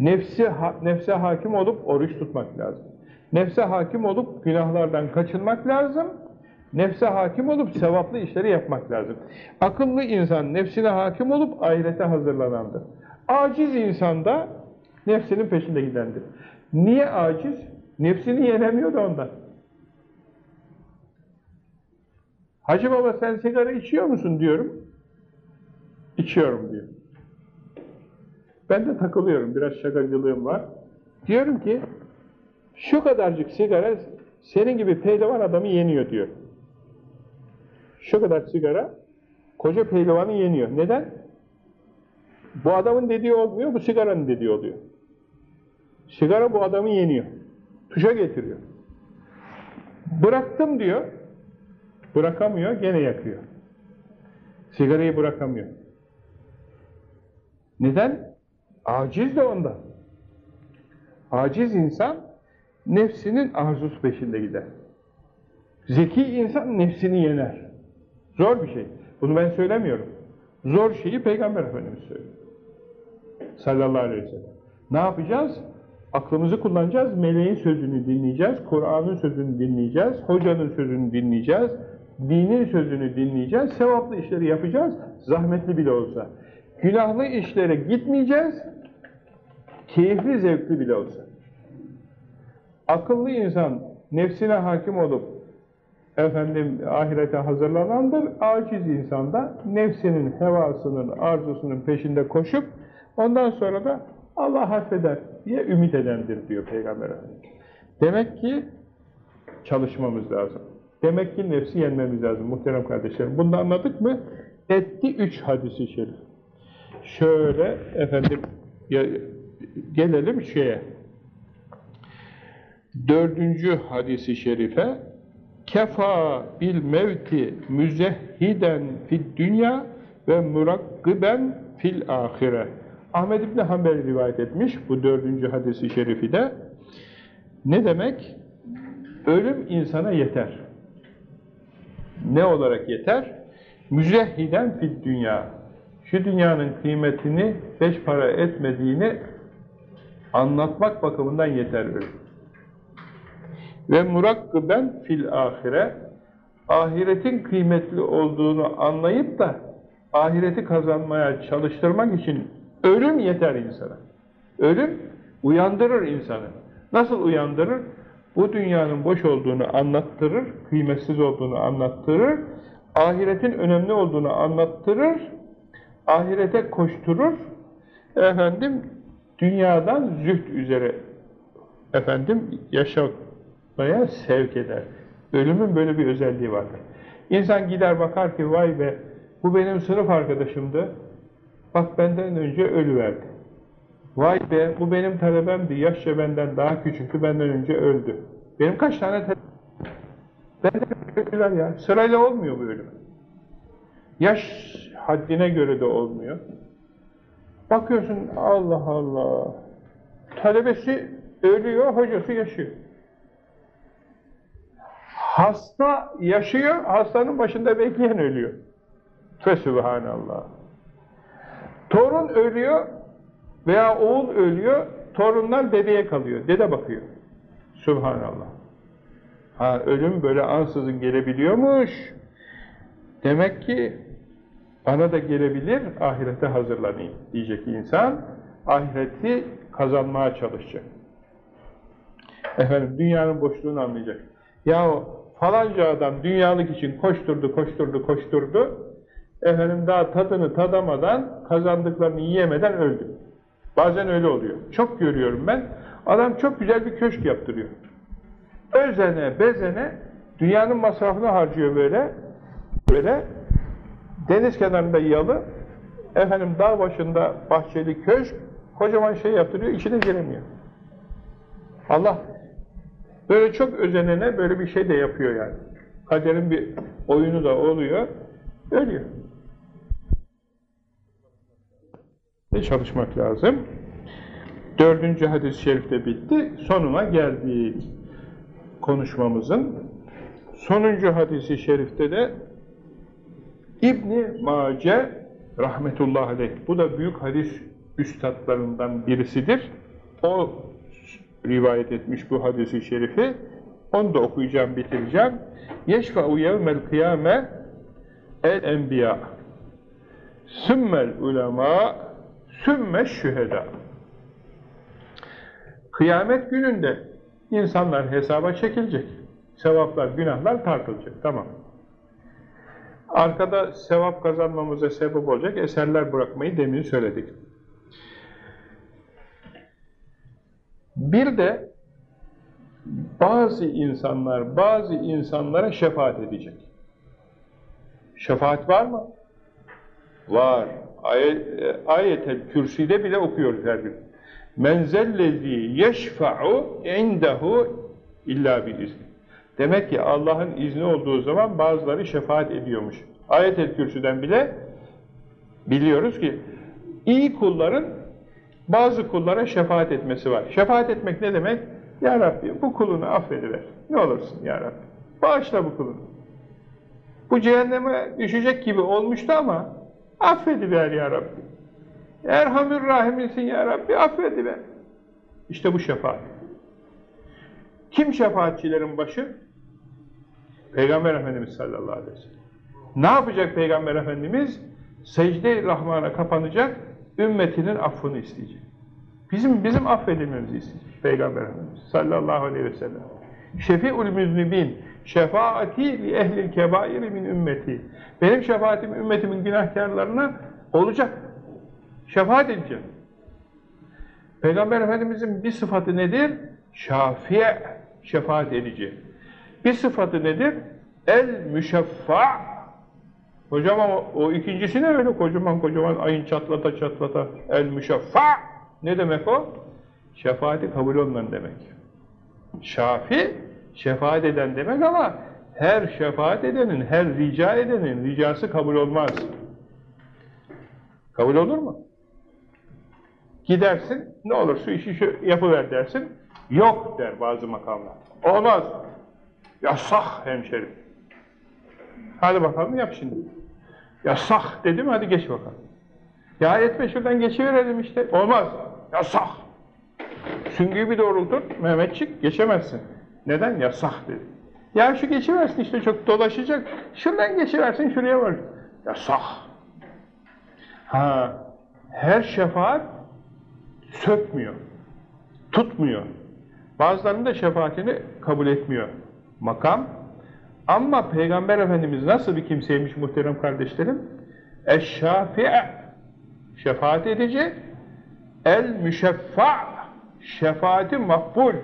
Nefsi, ha, nefse hakim olup oruç tutmak lazım. Nefse hakim olup günahlardan kaçınmak lazım. Nefse hakim olup sevaplı işleri yapmak lazım. Akıllı insan nefsine hakim olup ahirete hazırlanandır. Aciz insan da nefsinin peşinde gidendir. Niye aciz? Nefsini yenemiyor da ondan. Hacı baba sen sigara içiyor musun diyorum. İçiyorum diyor. Ben de takılıyorum, biraz şakacılığım var. Diyorum ki, şu kadarcık sigara senin gibi pehlivan adamı yeniyor diyor. Şu kadar sigara koca pehlivanı yeniyor. Neden? Bu adamın dediği olmuyor, bu sigaranın dediği oluyor. Sigara bu adamı yeniyor. Tuşa getiriyor. Bıraktım diyor. Bırakamıyor, gene yakıyor. Sigarayı bırakamıyor. Neden? Aciz de ondan. Aciz insan nefsinin arzusu peşinde gider. Zeki insan nefsini yener. Zor bir şey. Bunu ben söylemiyorum. Zor şeyi Peygamber Efendimiz söylüyor. Sallallahu aleyhi ve sellem. Ne yapacağız? Aklımızı kullanacağız, meleğin sözünü dinleyeceğiz, Kur'an'ın sözünü dinleyeceğiz, hocanın sözünü dinleyeceğiz, dinin sözünü dinleyeceğiz, sevaplı işleri yapacağız, zahmetli bile olsa. Günahlı işlere gitmeyeceğiz, keyifli, zevkli bile olsa. Akıllı insan nefsine hakim olup efendim ahirete hazırlanandır. Aciz insan da nefsinin, hevasının, arzusunun peşinde koşup ondan sonra da Allah affeder diye ümit edendir diyor Peygamber Efendimiz. Demek ki çalışmamız lazım. Demek ki nefsi yenmemiz lazım muhterem kardeşlerim. Bunu anladık mı? Etti üç hadisi şerif. Şöyle efendim gelelim şeye. Dördüncü hadisi şerife kefa bil mevti müzehhiden fid dünya ve murakkiben fil ahire. Ahmed İbni Hanbel rivayet etmiş bu dördüncü hadisi şerifi de. Ne demek? Ölüm insana yeter. Ne olarak yeter? Müzehhiden fid dünya. Şu dünyanın kıymetini beş para etmediğini anlatmak bakımından yeter ölüm. Ve murakkiben fil ahire ahiretin kıymetli olduğunu anlayıp da ahireti kazanmaya çalıştırmak için ölüm yeter insana. Ölüm uyandırır insanı. Nasıl uyandırır? Bu dünyanın boş olduğunu anlattırır, kıymetsiz olduğunu anlattırır, ahiretin önemli olduğunu anlattırır, ahirete koşturur, efendim dünyadan züht üzere efendim yaşamaya sevk eder. Ölümün böyle bir özelliği vardır. İnsan gider bakar ki vay be bu benim sınıf arkadaşımdı. Bak benden önce ölüverdi. Vay be bu benim talebemdi. Yaşça benden daha küçüktü. Benden önce öldü. Benim kaç tane talebem öldüler ya. Sırayla olmuyor bu ölüm. Yaş haddine göre de olmuyor. Bakıyorsun Allah Allah. Talebesi ölüyor, hocası yaşıyor. Hasta yaşıyor, hastanın başında bekleyen ölüyor. Fesubhanallah. Torun ölüyor veya oğul ölüyor, torunlar dedeye kalıyor. Dede bakıyor. Subhanallah. Ha ölüm böyle ansızın gelebiliyormuş. Demek ki bana da gelebilir, ahirete hazırlanayım diyecek insan. Ahireti kazanmaya çalışacak. Efendim dünyanın boşluğunu anlayacak. Ya falanca adam dünyalık için koşturdu, koşturdu, koşturdu. Efendim daha tadını tadamadan, kazandıklarını yiyemeden öldü. Bazen öyle oluyor. Çok görüyorum ben. Adam çok güzel bir köşk yaptırıyor. Özene, bezene dünyanın masrafını harcıyor böyle. Böyle deniz kenarında yalı, efendim dağ başında bahçeli köşk, kocaman şey yaptırıyor, içine giremiyor. Allah böyle çok özenene böyle bir şey de yapıyor yani. Kaderin bir oyunu da oluyor, ölüyor. Ve çalışmak lazım. Dördüncü hadis-i şerifte bitti. Sonuna geldik konuşmamızın. Sonuncu hadisi şerifte de İbni Mace rahmetullahi aleyh. Bu da büyük hadis üstadlarından birisidir. O rivayet etmiş bu hadisi şerifi. Onu da okuyacağım, bitireceğim. Yeşfa'u yevmel kıyame el enbiya sümmel ulema sümme şüheda Kıyamet gününde insanlar hesaba çekilecek. Sevaplar, günahlar tartılacak. Tamam. Arkada sevap kazanmamıza sebep olacak eserler bırakmayı demin söyledik. Bir de bazı insanlar, bazı insanlara şefaat edecek. Şefaat var mı? Var. Ayet, ayetel kürsüde bile okuyoruz her gün. Menzellezi yeşfa'u indehu illa bi izni. Demek ki Allah'ın izni olduğu zaman bazıları şefaat ediyormuş. Ayet-el Kürsü'den bile biliyoruz ki iyi kulların bazı kullara şefaat etmesi var. Şefaat etmek ne demek? Ya Rabbi bu kulunu affediver. Ne olursun Ya Rabbi. Bağışla bu kulunu. Bu cehenneme düşecek gibi olmuştu ama affediver Ya Rabbi. Erhamür Rahim'insin Ya Rabbi affediver. İşte bu şefaat. Kim şefaatçilerin başı? Peygamber Efendimiz sallallahu aleyhi ve sellem. Ne yapacak Peygamber Efendimiz? Secde-i Rahman'a kapanacak, ümmetinin affını isteyecek. Bizim bizim affedilmemizi isteyecek Peygamber Efendimiz sallallahu aleyhi ve sellem. Şefi'ul müznibin, şefaati li ehlil kebairi min ümmeti. Benim şefaatim ümmetimin günahkarlarına olacak. Şefaat edeceğim. Peygamber Efendimizin bir sıfatı nedir? Şafiye, şefaat edici. Bir sıfatı nedir? el müşeffa Hocam ama o ikincisi ne öyle kocaman kocaman ayın çatlata çatlata el müşeffa ne demek o? Şefaati kabul olmayan demek. Şafi şefaat eden demek ama her şefaat edenin, her rica edenin ricası kabul olmaz. Kabul olur mu? Gidersin, ne olur şu işi şu yapıver dersin, yok der bazı makamlar. Olmaz. Yasak hemşerim. Hadi bakalım yap şimdi. Yasak dedim hadi geç bakalım. Ya etme şuradan geçiverelim işte. Olmaz. Yasak. Süngüyü bir doğrultur. Mehmetçik geçemezsin. Neden? Yasak dedi. Ya şu geçiversin işte çok dolaşacak. Şuradan geçiversin şuraya var. Yasak. Ha, her şefaat sökmüyor. Tutmuyor. Bazılarının da şefaatini kabul etmiyor. Makam. Ama Peygamber Efendimiz nasıl bir kimseymiş muhterem kardeşlerim? Eşşafi'e şefaat edici el müşeffa şefaati makbul.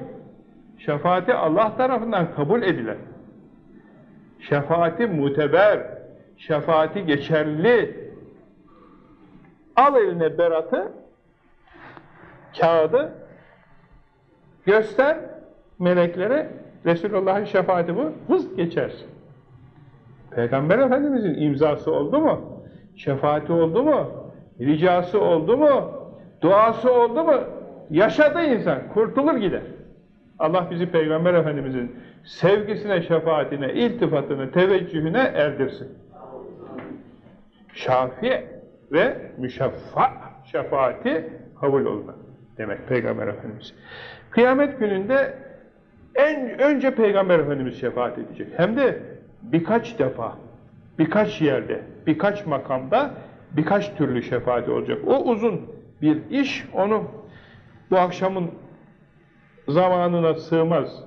Şefaati Allah tarafından kabul edilen. Şefaati muteber şefaati geçerli. Al eline beratı kağıdı göster meleklere Resulullah'ın şefaati bu hız geçersin Peygamber Efendimizin imzası oldu mu? Şefaati oldu mu? Ricası oldu mu? Duası oldu mu? Yaşadı insan, kurtulur gider. Allah bizi Peygamber Efendimizin sevgisine, şefaatine, iltifatına, teveccühüne erdirsin. Şafi ve müşeffa şefaati kabul olma demek Peygamber Efendimiz. Kıyamet gününde en önce Peygamber Efendimiz şefaat edecek. Hem de birkaç defa, birkaç yerde, birkaç makamda birkaç türlü şefaati olacak. O uzun bir iş, onu bu akşamın zamanına sığmaz.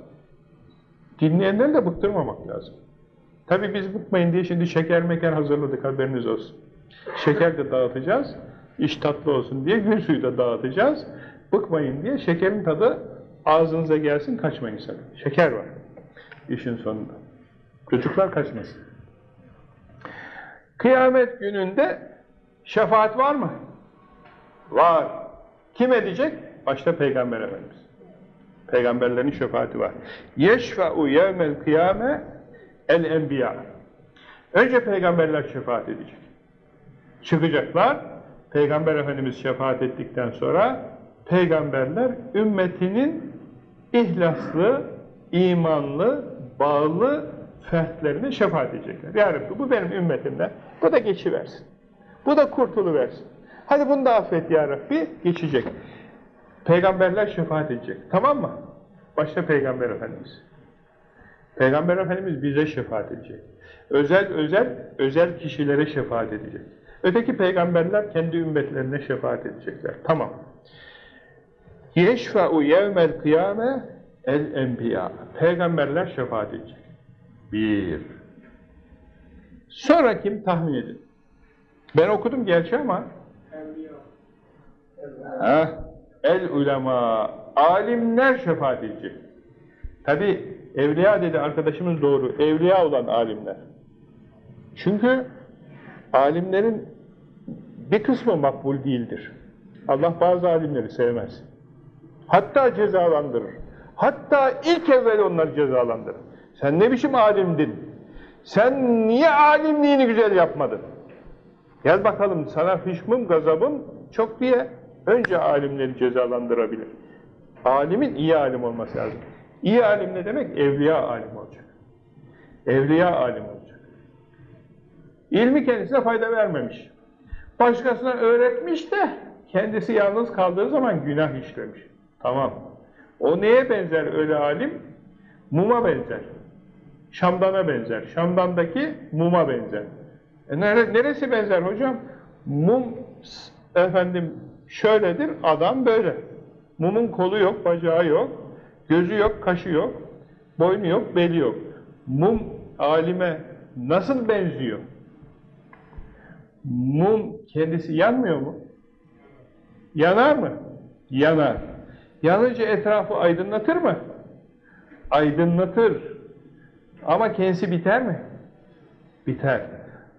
Dinleyenleri de bıktırmamak lazım. Tabi biz bıkmayın diye şimdi şeker meker hazırladık haberiniz olsun. Şeker de dağıtacağız, iş tatlı olsun diye gül suyu da dağıtacağız. Bıkmayın diye şekerin tadı ağzınıza gelsin kaçmayın sakın. Şeker var işin sonunda. Çocuklar kaçmasın. Kıyamet gününde şefaat var mı? Var. Kim edecek? Başta Peygamber Efendimiz. Peygamberlerin şefaati var. Yeşfe'u yevmel kıyame el enbiya. Önce peygamberler şefaat edecek. Çıkacaklar. Peygamber Efendimiz şefaat ettikten sonra peygamberler ümmetinin ihlaslı, imanlı, bağlı fertlerine şefaat edecekler. Ya Rabbi bu benim ümmetimden. Bu da geçiversin. Bu da kurtuluversin. Hadi bunu da affet ya Rabbi. Geçecek. Peygamberler şefaat edecek. Tamam mı? Başta Peygamber Efendimiz. Peygamber Efendimiz bize şefaat edecek. Özel özel, özel kişilere şefaat edecek. Öteki peygamberler kendi ümmetlerine şefaat edecekler. Tamam. Yeşfa'u yevmel kıyame el enbiya. Peygamberler şefaat edecek. Bir. Sonra kim? Tahmin edin. Ben okudum gerçi ama Heh, el ulema alimler şefaat edecek. Tabi evliya dedi arkadaşımız doğru. Evliya olan alimler. Çünkü alimlerin bir kısmı makbul değildir. Allah bazı alimleri sevmez. Hatta cezalandırır. Hatta ilk evvel onları cezalandırır. Sen ne biçim alimdin? Sen niye alimliğini güzel yapmadın? Gel bakalım sana hışmım, gazabım çok diye önce alimleri cezalandırabilir. Alimin iyi alim olması lazım. İyi alim ne demek? Evliya alim olacak. Evliya alim olacak. İlmi kendisine fayda vermemiş. Başkasına öğretmiş de kendisi yalnız kaldığı zaman günah işlemiş. Tamam. O neye benzer öyle alim? Muma benzer. Şamdan'a benzer. Şamdan'daki muma benzer. E neresi benzer hocam? Mum efendim şöyledir, adam böyle. Mumun kolu yok, bacağı yok, gözü yok, kaşı yok, boynu yok, beli yok. Mum alime nasıl benziyor? Mum kendisi yanmıyor mu? Yanar mı? Yanar. Yanınca etrafı aydınlatır mı? Aydınlatır. Ama kendisi biter mi? Biter.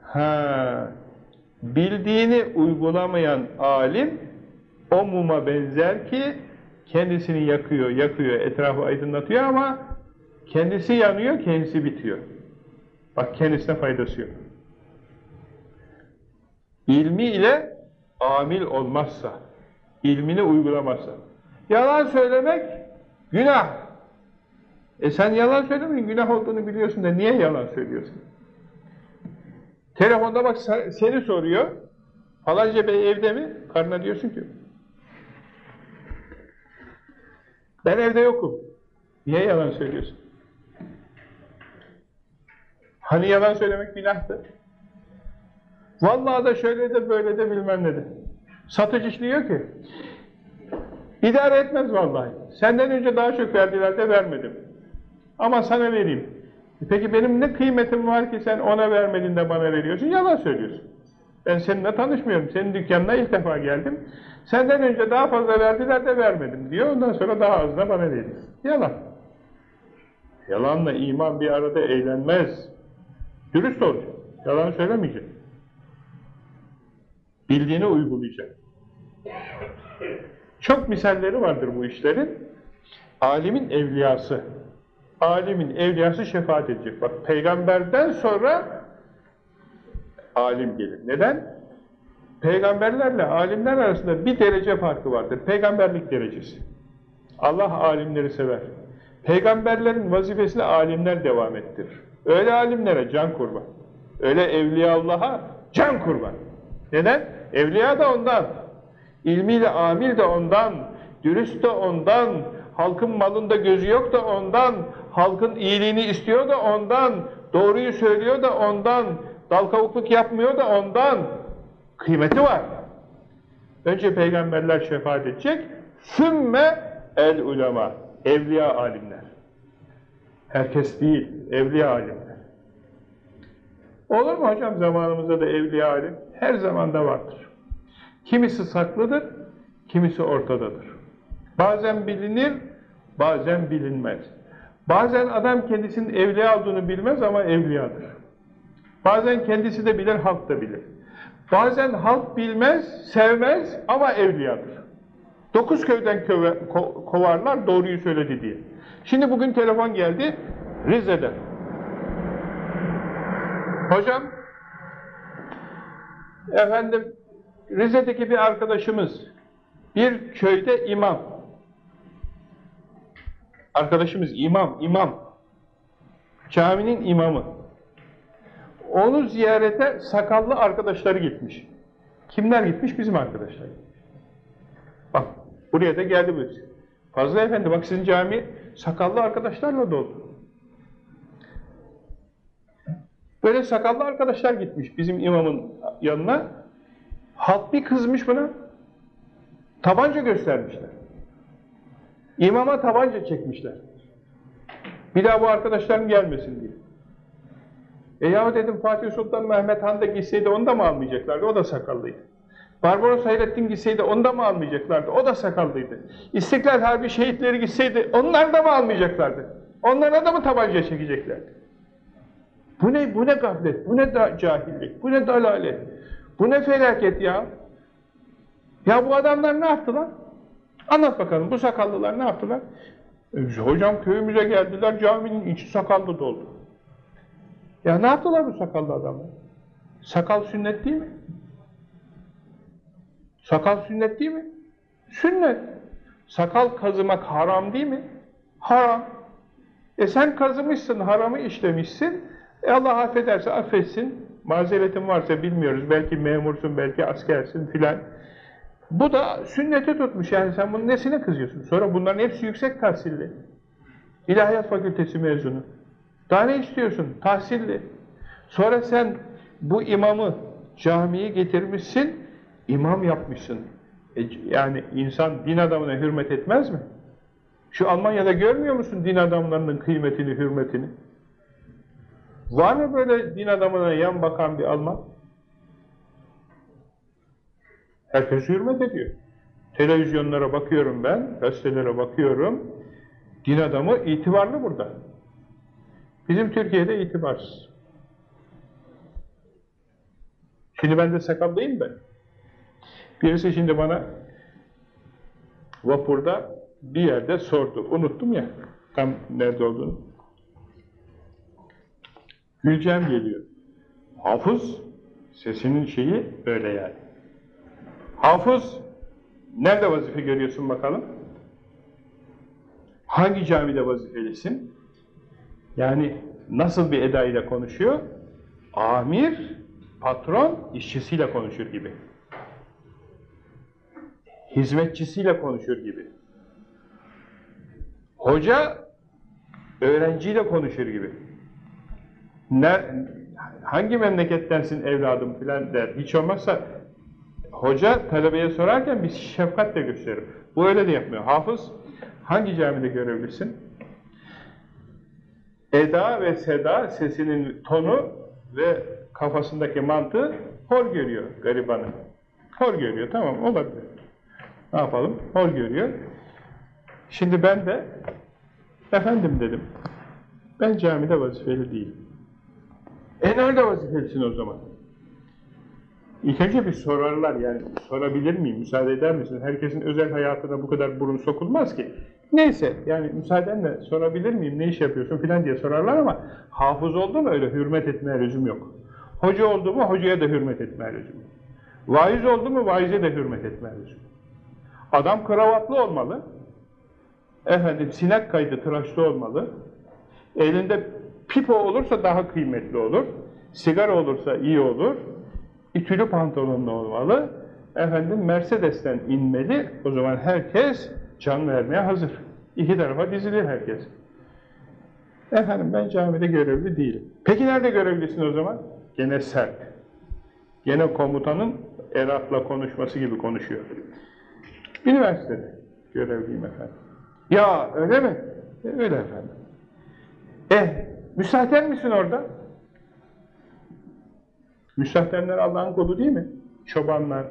Ha, bildiğini uygulamayan alim o muma benzer ki kendisini yakıyor, yakıyor, etrafı aydınlatıyor ama kendisi yanıyor, kendisi bitiyor. Bak kendisine faydası yok. İlmi ile amil olmazsa, ilmini uygulamazsa. Yalan söylemek günah. E sen yalan söylemeyin, günah olduğunu biliyorsun da niye yalan söylüyorsun? Telefonda bak seni soruyor, falanca bey evde mi? Karına diyorsun ki, ben evde yokum. Niye yalan söylüyorsun? Hani yalan söylemek günahtı? Vallahi da şöyle de böyle de bilmem ne de. Satıcı diyor ki, idare etmez vallahi. Senden önce daha çok verdiler de vermedim. Ama sana vereyim. E peki benim ne kıymetim var ki sen ona vermedin de bana veriyorsun? Yalan söylüyorsun. Ben seninle tanışmıyorum. Senin dükkanına ilk defa geldim. Senden önce daha fazla verdiler de vermedim diyor. Ondan sonra daha az da bana veriyor. Yalan. Yalanla iman bir arada eğlenmez. Dürüst olacak. Yalan söylemeyecek. Bildiğini uygulayacak. Çok misalleri vardır bu işlerin. Alimin evliyası. Alimin evliyası şefaat edecek. Bak peygamberden sonra alim gelir. Neden? Peygamberlerle alimler arasında bir derece farkı vardır. Peygamberlik derecesi. Allah alimleri sever. Peygamberlerin vazifesini alimler devam ettirir. Öyle alimlere can kurban. Öyle evliya Allah'a can kurban. Neden? Evliya da ondan. İlmiyle amil de ondan. Dürüst de ondan. Halkın malında gözü yok da ondan. Halkın iyiliğini istiyor da ondan. Doğruyu söylüyor da ondan. Dal kavukluk yapmıyor da ondan. Kıymeti var. Önce peygamberler şefaat edecek. Sümme el ulema. Evliya alimler. Herkes değil, evliya alimler. Olur mu hocam zamanımızda da evliya alim? Her zamanda vardır. Kimisi saklıdır, kimisi ortadadır. Bazen bilinir, bazen bilinmez. Bazen adam kendisinin evliya olduğunu bilmez ama evliyadır. Bazen kendisi de bilir, halk da bilir. Bazen halk bilmez, sevmez ama evliyadır. Dokuz köyden köve, ko, kovarlar doğruyu söyledi diye. Şimdi bugün telefon geldi Rize'den. Hocam, efendim Rize'deki bir arkadaşımız bir köyde imam. Arkadaşımız imam, imam. Caminin imamı. Onu ziyarete sakallı arkadaşları gitmiş. Kimler gitmiş? Bizim arkadaşlar. Bak, buraya da geldi bu. Fazla efendi, bak sizin cami sakallı arkadaşlarla doldu. Böyle sakallı arkadaşlar gitmiş bizim imamın yanına. Halk bir kızmış buna. Tabanca göstermişler. İmama tabanca çekmişler. Bir daha bu arkadaşlarım gelmesin diye. E yahu dedim Fatih Sultan Mehmet Han da gitseydi onu da mı almayacaklardı? O da sakallıydı. Barbaros Hayrettin gitseydi onu da mı almayacaklardı? O da sakallıydı. İstiklal Harbi şehitleri gitseydi onlar da mı almayacaklardı? Onlara da mı tabanca çekeceklerdi? Bu ne, bu ne gaflet, bu ne cahillik, bu ne dalalet, bu ne felaket ya? Ya bu adamlar ne yaptılar? Anlat bakalım, bu sakallılar ne yaptılar? E, hocam köyümüze geldiler, caminin içi sakallı doldu. Ya ne yaptılar bu sakallı adamlar? Sakal sünnet değil mi? Sakal sünnet değil mi? Sünnet. Sakal kazımak haram değil mi? Haram. E sen kazımışsın, haramı işlemişsin. E Allah affederse affetsin. Mazeretin varsa bilmiyoruz. Belki memursun, belki askersin filan. Bu da sünneti tutmuş. Yani sen bunun nesine kızıyorsun? Sonra bunların hepsi yüksek tahsilli. İlahiyat fakültesi mezunu. Daha ne istiyorsun? Tahsilli. Sonra sen bu imamı camiye getirmişsin, imam yapmışsın. E, yani insan din adamına hürmet etmez mi? Şu Almanya'da görmüyor musun din adamlarının kıymetini, hürmetini? Var mı böyle din adamına yan bakan bir Alman? Herkes hürmet ediyor. Televizyonlara bakıyorum ben, gazetelere bakıyorum. Din adamı itibarlı burada. Bizim Türkiye'de itibarsız. Şimdi ben de sakallıyım ben. Birisi şimdi bana vapurda bir yerde sordu. Unuttum ya tam nerede olduğunu. Gülcem geliyor. Hafız sesinin şeyi öyle yani. Hafız nerede vazife görüyorsun bakalım? Hangi camide vazifelisin? Yani nasıl bir eda ile konuşuyor? Amir, patron, işçisiyle konuşur gibi. Hizmetçisiyle konuşur gibi. Hoca, öğrenciyle konuşur gibi. Ne, hangi memlekettensin evladım filan der. Hiç olmazsa hoca talebeye sorarken bir şefkat de gösterir. Bu öyle de yapmıyor. Hafız, hangi camide görevlisin? Eda ve seda sesinin tonu ve kafasındaki mantığı hor görüyor garibanı. Hor görüyor, tamam olabilir. Ne yapalım? Hor görüyor. Şimdi ben de efendim dedim. Ben camide vazifeli değilim. E nerede vazifelisin o zaman? İlk önce bir sorarlar yani sorabilir miyim, müsaade eder misin? Herkesin özel hayatına bu kadar burun sokulmaz ki. Neyse yani müsaadenle sorabilir miyim, ne iş yapıyorsun filan diye sorarlar ama hafız oldu mu öyle hürmet etmeye lüzum yok. Hoca oldu mu hocaya da hürmet etmeye lüzum yok. Vaiz oldu mu vaize de hürmet etmeye lüzum yok. Adam kravatlı olmalı. Efendim sinek kaydı tıraşlı olmalı. Elinde pipo olursa daha kıymetli olur. Sigara olursa iyi olur. İtülü pantolonlu olmalı. Efendim Mercedes'ten inmeli. O zaman herkes can vermeye hazır. İki tarafa dizilir herkes. Efendim ben camide görevli değilim. Peki nerede görevlisin o zaman? Gene sert. Gene komutanın Erat'la konuşması gibi konuşuyor. Üniversitede görevliyim efendim. Ya öyle mi? E, öyle efendim. Eh, müsahten misin orada? Müstahdenler Allah'ın kulu değil mi? Çobanlar,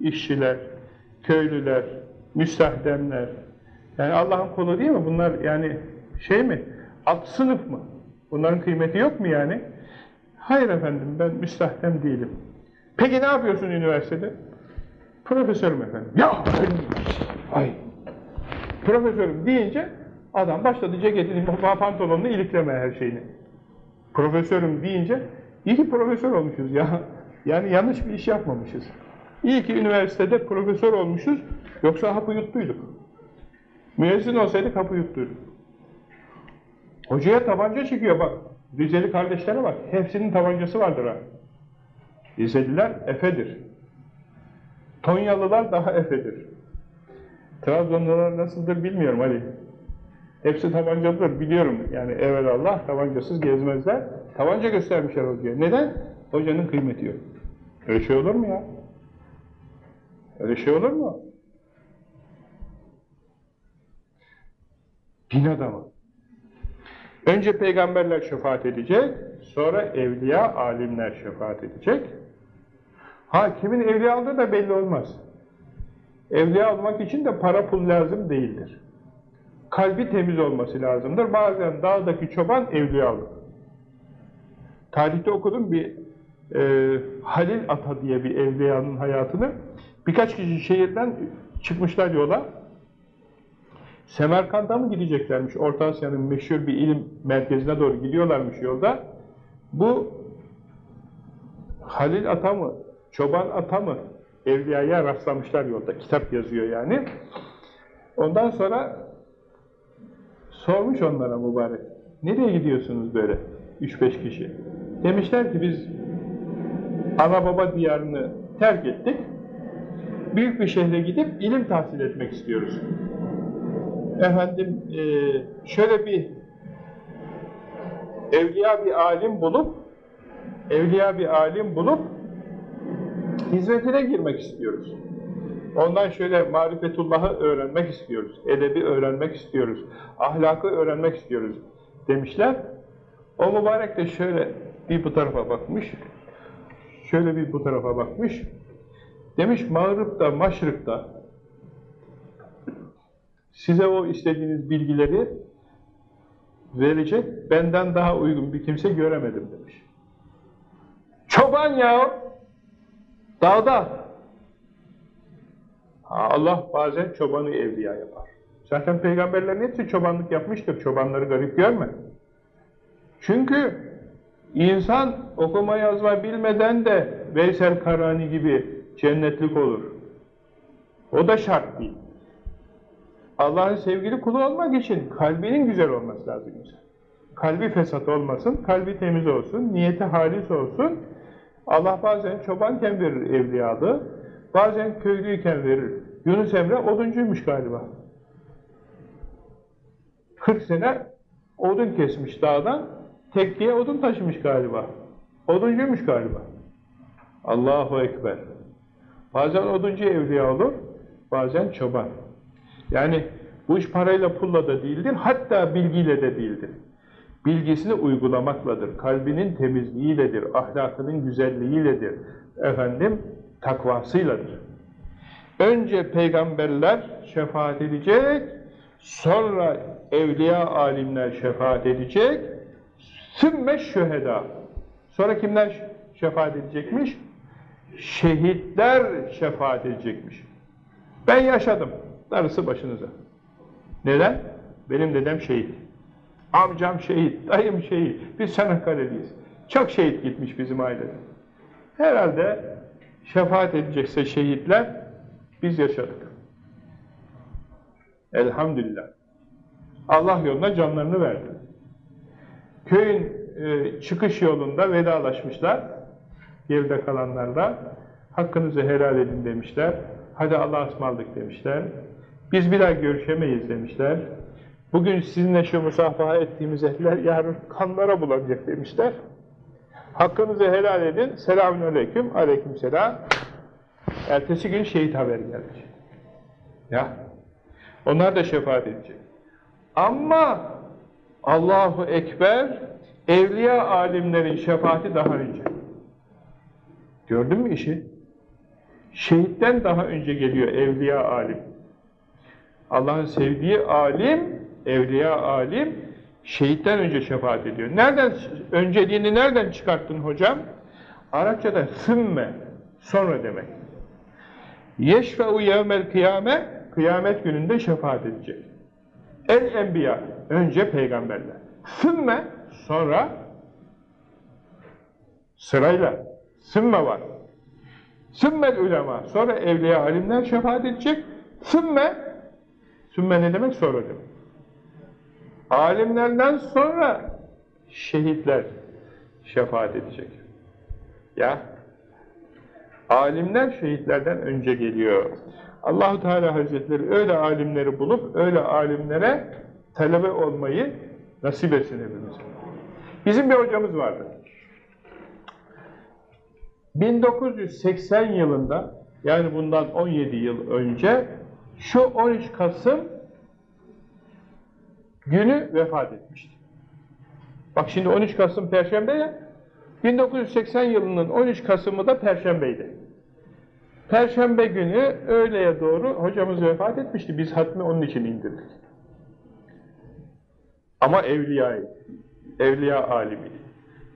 işçiler, köylüler, müstahdemler. Yani Allah'ın kulu değil mi? Bunlar yani şey mi? Alt sınıf mı? Bunların kıymeti yok mu yani? Hayır efendim ben müstahdem değilim. Peki ne yapıyorsun üniversitede? Profesörüm efendim. Ya ay. Profesörüm deyince adam başladı ceketini, pantolonunu iliklemeye her şeyini. Profesörüm deyince iyi ki profesör olmuşuz ya. Yani yanlış bir iş yapmamışız. İyi ki üniversitede profesör olmuşuz, yoksa hapı yuttuyduk. Müezzin olsaydık hapı yuttuyduk. Hocaya tabanca çekiyor bak. Rizeli kardeşlere bak. Hepsinin tabancası vardır ha. Rizeliler efedir. Tonyalılar daha efedir. Trabzonlular nasıldır bilmiyorum Ali. Hepsi tabancalıdır biliyorum. Yani evvelallah tabancasız gezmezler. Tabanca göstermişler hocaya. Neden? Hocanın kıymeti yok. Öyle şey olur mu ya? Öyle şey olur mu? Din adamı. Önce peygamberler şefaat edecek, sonra evliya, alimler şefaat edecek. Ha kimin evliya aldığı da belli olmaz. Evliya olmak için de para pul lazım değildir. Kalbi temiz olması lazımdır. Bazen dağdaki çoban evliya olur. Tarihte okudum bir e, Halil Ata diye bir evliyanın hayatını. Birkaç kişi şehirden çıkmışlar yola. Semerkant'a mı gideceklermiş? Orta Asya'nın meşhur bir ilim merkezine doğru gidiyorlarmış yolda. Bu Halil Ata mı? Çoban Ata mı? Evliyaya rastlamışlar yolda. Kitap yazıyor yani. Ondan sonra sormuş onlara mübarek. Nereye gidiyorsunuz böyle? Üç beş kişi. Demişler ki biz ana baba diyarını terk ettik. Büyük bir şehre gidip ilim tahsil etmek istiyoruz. Efendim e, şöyle bir evliya bir alim bulup evliya bir alim bulup hizmetine girmek istiyoruz. Ondan şöyle marifetullah'ı öğrenmek istiyoruz. Edebi öğrenmek istiyoruz. Ahlakı öğrenmek istiyoruz demişler. O mübarek de şöyle bir bu tarafa bakmış. Şöyle bir bu tarafa bakmış. Demiş mağrıpta, maşrıkta size o istediğiniz bilgileri verecek, benden daha uygun bir kimse göremedim demiş. Çoban ya! Dağda! Allah bazen çobanı evliya yapar. Zaten peygamberlerin hepsi çobanlık yapmıştır. Çobanları garip görme. Çünkü insan okuma yazma bilmeden de Veysel Karani gibi cennetlik olur. O da şart değil. Allah'ın sevgili kulu olmak için kalbinin güzel olması lazım. Kalbi fesat olmasın, kalbi temiz olsun, niyeti halis olsun. Allah bazen çobanken verir evliyalığı, bazen köylüyken verir. Yunus Emre oduncuymuş galiba. 40 sene odun kesmiş dağdan, tekkiye odun taşımış galiba. Oduncuymuş galiba. Allahu Ekber. Bazen oduncu evliya olur, bazen çoban. Yani bu iş parayla pulla da değildir, hatta bilgiyle de değildir. Bilgisini uygulamakladır, kalbinin temizliğiyledir, ahlakının güzelliğiyledir, efendim takvasıyladır. Önce peygamberler şefaat edecek, sonra evliya alimler şefaat edecek, sümme şüheda. Sonra kimler şefaat edecekmiş? Şehitler şefaat edecekmiş. Ben yaşadım. Darısı başınıza. Neden? Benim dedem şehit. Amcam şehit, dayım şehit. Biz Çanakkale'liyiz. Çok şehit gitmiş bizim ailede. Herhalde şefaat edecekse şehitler biz yaşadık. Elhamdülillah. Allah yoluna canlarını verdi. Köyün e, çıkış yolunda vedalaşmışlar. Geride kalanlarla. Hakkınızı helal edin demişler. Hadi Allah'a ısmarladık demişler. Biz bir daha görüşemeyiz demişler. Bugün sizinle şu musafaha ettiğimiz ehler yarın kanlara bulanacak demişler. Hakkınızı helal edin. Selamun aleyküm. Aleyküm selam. Ertesi gün şehit haber geldi. Ya. Onlar da şefaat edecek. Ama Allahu Ekber evliya alimlerin şefaati daha önce. Gördün mü işi? Şehitten daha önce geliyor evliya alim. Allah'ın sevdiği alim, evliya alim, şehitten önce şefaat ediyor. Nereden, önceliğini nereden çıkarttın hocam? Arapçada sümme, sonra demek. Yeşfe'u yevmel kıyame, kıyamet gününde şefaat edecek. El enbiya, önce peygamberler. Sümme, sonra sırayla, sümme var. Sümmel ulema, sonra evliya alimler şefaat edecek. Sümme, sümme ne demek? Sonra demek. Alimlerden sonra şehitler şefaat edecek. Ya, alimler şehitlerden önce geliyor. Allahu Teala Hazretleri öyle alimleri bulup öyle alimlere talebe olmayı nasip etsin hepimize. Bizim bir hocamız vardı. 1980 yılında yani bundan 17 yıl önce şu 13 Kasım günü vefat etmişti. Bak şimdi 13 Kasım Perşembe ya 1980 yılının 13 Kasım'ı da Perşembeydi. Perşembe günü öğleye doğru hocamız vefat etmişti. Biz hatmi onun için indirdik. Ama evliyayı, evliya alimi.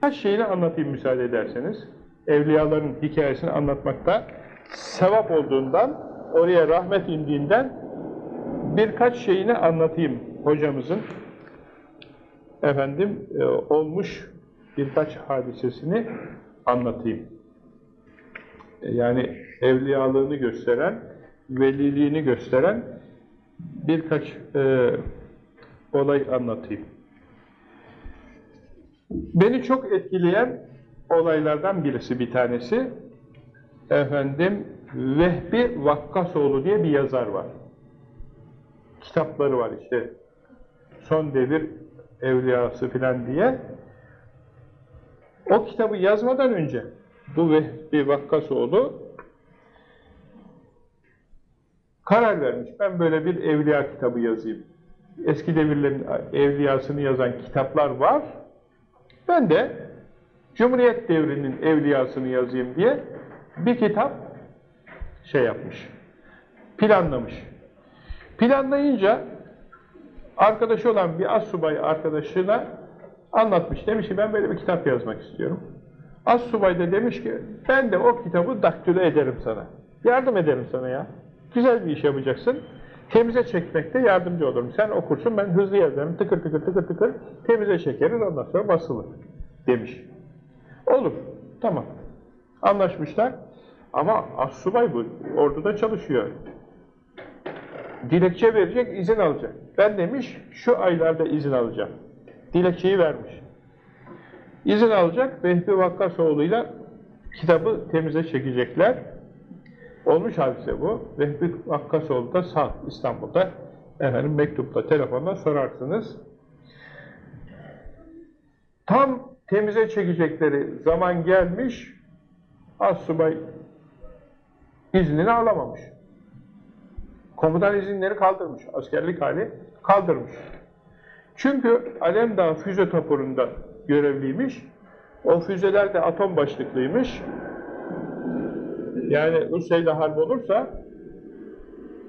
Kaç şeyini anlatayım müsaade ederseniz. Evliyaların hikayesini anlatmakta sevap olduğundan, oraya rahmet indiğinden birkaç şeyini anlatayım hocamızın. Efendim, e, olmuş birkaç hadisesini anlatayım. E, yani evliyalığını gösteren, veliliğini gösteren birkaç e, olay anlatayım. Beni çok etkileyen olaylardan birisi bir tanesi, efendim Vehbi Vakkasoğlu diye bir yazar var. Kitapları var işte, son devir evliyası filan diye. O kitabı yazmadan önce bu Vehbi Vakkasoğlu karar vermiş. Ben böyle bir evliya kitabı yazayım. Eski devirlerin evliyasını yazan kitaplar var. Ben de Cumhuriyet devrinin evliyasını yazayım diye bir kitap şey yapmış. Planlamış. Planlayınca Arkadaşı olan bir assubay arkadaşına anlatmış. Demiş ki ben böyle bir kitap yazmak istiyorum. Assubay da demiş ki ben de o kitabı daktilo ederim sana. Yardım ederim sana ya. Güzel bir iş yapacaksın. Temize çekmekte yardımcı olurum. Sen okursun ben hızlı yazarım. Tıkır tıkır tıkır tıkır temize çekeriz ondan sonra basılır demiş. Olur. Tamam. Anlaşmışlar. Ama assubay bu. Orduda çalışıyor. Dilekçe verecek, izin alacak. Ben demiş, şu aylarda izin alacağım. Dilekçeyi vermiş. İzin alacak, Vehbi Vakkasoğlu'yla kitabı temize çekecekler. Olmuş hadise bu. Vehbi Vakkasoğlu da sağ İstanbul'da. Efendim mektupla, telefonla sorarsınız. Tam temize çekecekleri zaman gelmiş, Assubay iznini alamamış. Komutan izinleri kaldırmış. Askerlik hali kaldırmış. Çünkü Alemdağ füze taburunda görevliymiş. O füzeler de atom başlıklıymış. Yani Rusya ile harp olursa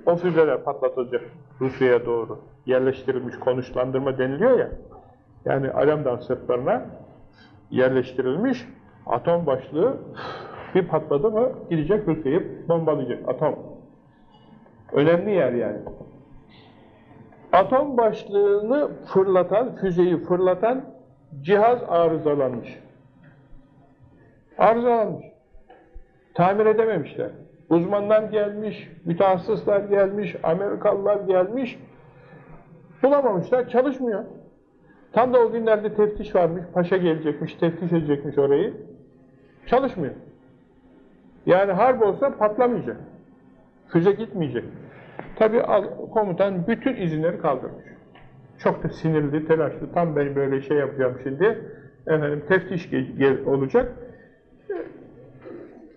o füzeler patlatılacak Rusya'ya doğru. Yerleştirilmiş konuşlandırma deniliyor ya. Yani Alemdağ sırtlarına yerleştirilmiş atom başlığı bir patladı mı gidecek Rusya'yı bombalayacak atom. Önemli yer yani. Atom başlığını fırlatan, füzeyi fırlatan cihaz arızalanmış. Arızalanmış. Tamir edememişler. Uzmanlar gelmiş, mütehassıslar gelmiş, Amerikalılar gelmiş. Bulamamışlar, çalışmıyor. Tam da o günlerde teftiş varmış, paşa gelecekmiş, teftiş edecekmiş orayı. Çalışmıyor. Yani harp olsa patlamayacak. Füze gitmeyecek. Tabi komutan bütün izinleri kaldırmış. Çok da sinirli, telaşlı. Tam ben böyle şey yapacağım şimdi. Efendim teftiş olacak.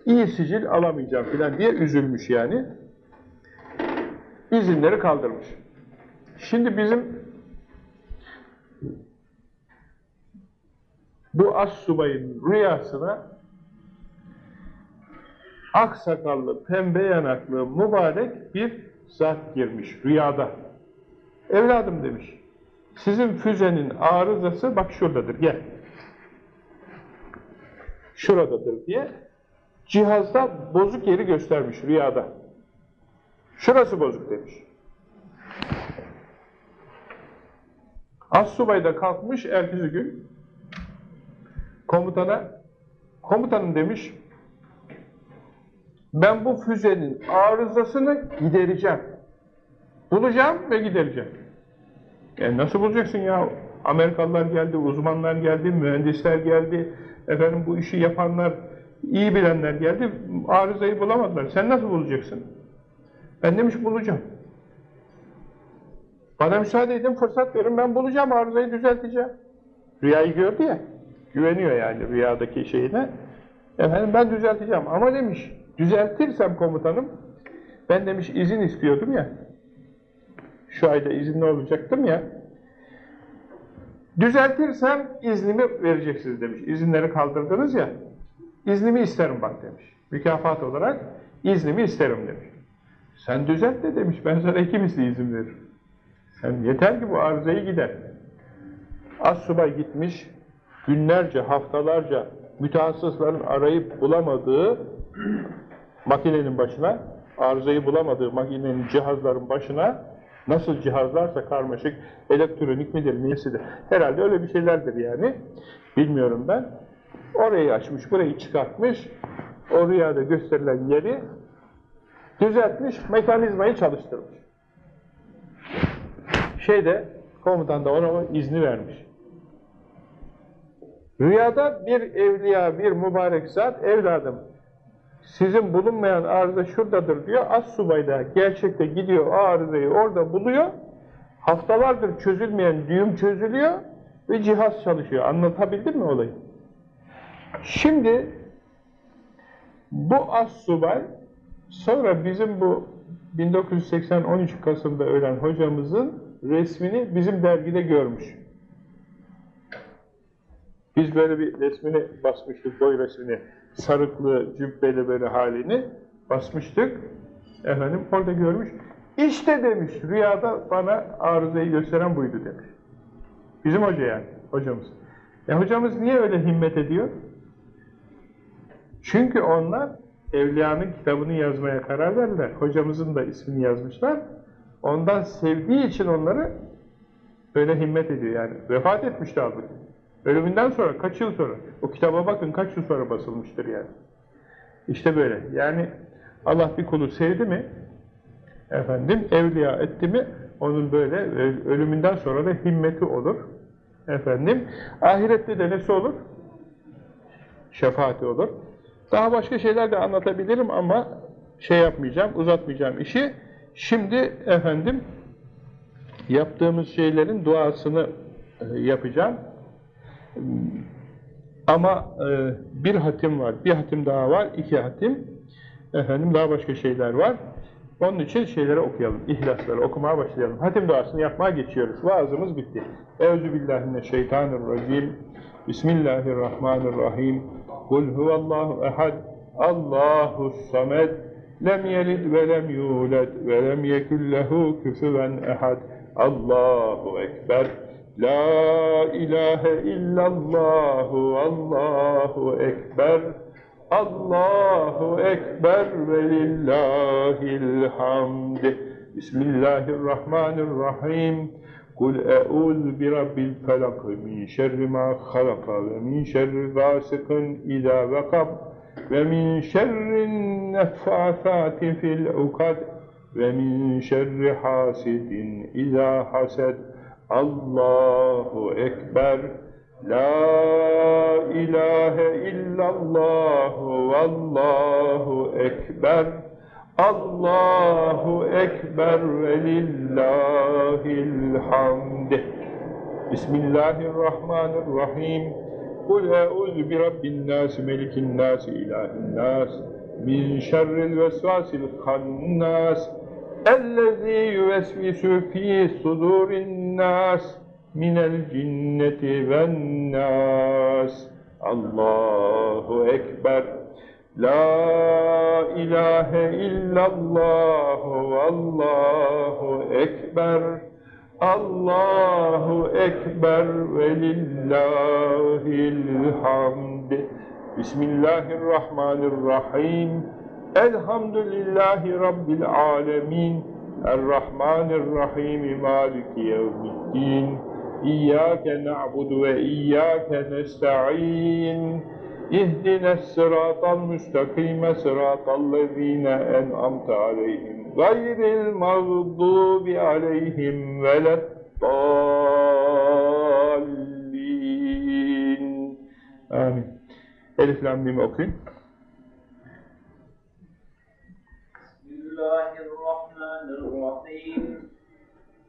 İyi sicil alamayacağım filan diye üzülmüş yani. İzinleri kaldırmış. Şimdi bizim bu as subayın rüyasına ak sakallı, pembe yanaklı, mübarek bir zat girmiş rüyada. Evladım demiş, sizin füzenin arızası bak şuradadır, gel. Şuradadır diye cihazda bozuk yeri göstermiş rüyada. Şurası bozuk demiş. Assubay da kalkmış ertesi gün komutana, komutanım demiş, ben bu füzenin arızasını gidereceğim. Bulacağım ve gidereceğim. E nasıl bulacaksın ya? Amerikalılar geldi, uzmanlar geldi, mühendisler geldi, efendim bu işi yapanlar, iyi bilenler geldi, arızayı bulamadılar. Sen nasıl bulacaksın? Ben demiş bulacağım. Bana müsaade edin, fırsat verin, ben bulacağım, arızayı düzelteceğim. Rüyayı gördü ya, güveniyor yani rüyadaki şeyine. Efendim ben düzelteceğim ama demiş, düzeltirsem komutanım, ben demiş izin istiyordum ya, şu ayda izinli olacaktım ya, düzeltirsem iznimi vereceksiniz demiş. İzinleri kaldırdınız ya, iznimi isterim bak demiş. Mükafat olarak iznimi isterim demiş. Sen düzelt de demiş, ben sana iki misli izin veririm. Sen yeter ki bu arızayı gider. Az subay gitmiş, günlerce, haftalarca mütehassısların arayıp bulamadığı makinenin başına, arızayı bulamadığı makinenin cihazların başına, nasıl cihazlarsa karmaşık, elektronik midir, neyesidir, herhalde öyle bir şeylerdir yani, bilmiyorum ben. Orayı açmış, burayı çıkartmış, o rüyada gösterilen yeri düzeltmiş, mekanizmayı çalıştırmış. Şeyde, komutan da ona izni vermiş. Rüyada bir evliya, bir mübarek zat, evladım, sizin bulunmayan arıza şuradadır diyor, az subayda gerçekte gidiyor o arızayı orada buluyor, haftalardır çözülmeyen düğüm çözülüyor ve cihaz çalışıyor. Anlatabildim mi olayı? Şimdi bu az subay sonra bizim bu 1980 13 Kasım'da ölen hocamızın resmini bizim dergide görmüş. Biz böyle bir resmini basmıştık, boy resmini, sarıklı, cübbeli böyle halini basmıştık. Efendim orada görmüş. İşte demiş, rüyada bana arızayı gösteren buydu demiş. Bizim hoca yani, hocamız. E hocamız niye öyle himmet ediyor? Çünkü onlar Evliyanın kitabını yazmaya karar verdiler. Hocamızın da ismini yazmışlar. Ondan sevdiği için onları böyle himmet ediyor yani. Vefat etmişti halbuki. Ölümünden sonra, kaç yıl sonra? O kitaba bakın kaç yıl sonra basılmıştır yani. İşte böyle. Yani Allah bir kulu sevdi mi, efendim, evliya etti mi, onun böyle ölümünden sonra da himmeti olur. Efendim, ahirette de nesi olur? Şefaati olur. Daha başka şeyler de anlatabilirim ama şey yapmayacağım, uzatmayacağım işi. Şimdi efendim yaptığımız şeylerin duasını e, yapacağım. Ama e, bir hatim var, bir hatim daha var, iki hatim. Efendim daha başka şeyler var. Onun için şeyleri okuyalım, ihlasları okumaya başlayalım. Hatim duasını yapmaya geçiyoruz. Vaazımız bitti. Euzubillahimineşşeytanirracim. Bismillahirrahmanirrahim. Kul huvallahu ehad. Allahus samed. Lem yelid ve lem yulad ve lem yekun lehu küfüven ehad. Allahu ekber. La ilahe illallahu Allahu ekber. Allahu ekber ve lillahil hamd. Bismillahirrahmanirrahim. Kul e'udhu bi rabbil felak min şerri ma halaka ve min şerri gasikin idâ vekab ve min şerrin neffâfâti fil ukad ve min şerri hasidin idâ hased. Allahu Ekber. La ilahe illallah vallahu ekber. Allahu ekber ve lillahil hamd. Bismillahirrahmanirrahim. Kul e'udhu bi rabbin nas, melikin nas, ilahin nas, min şerril vesvasil hannas, yüvesvisu fî sudurin nas, minel cinneti ven nas. Allahu ekber. La ilahe illallah vallahu ekber. Allahu ekber ve lillahil hamd. Bismillahirrahmanirrahim. Elhamdülillahi rabbil alemin. Errahmanirrahim. Maliki yevmiddin. İyyâke na'budu ve iyyâke nesta'in. İhdine sıratal müstakime sıratallezine en'amte aleyhim gayril mağdubi aleyhim veleddallin. Amin. Elif lam mim okuyun.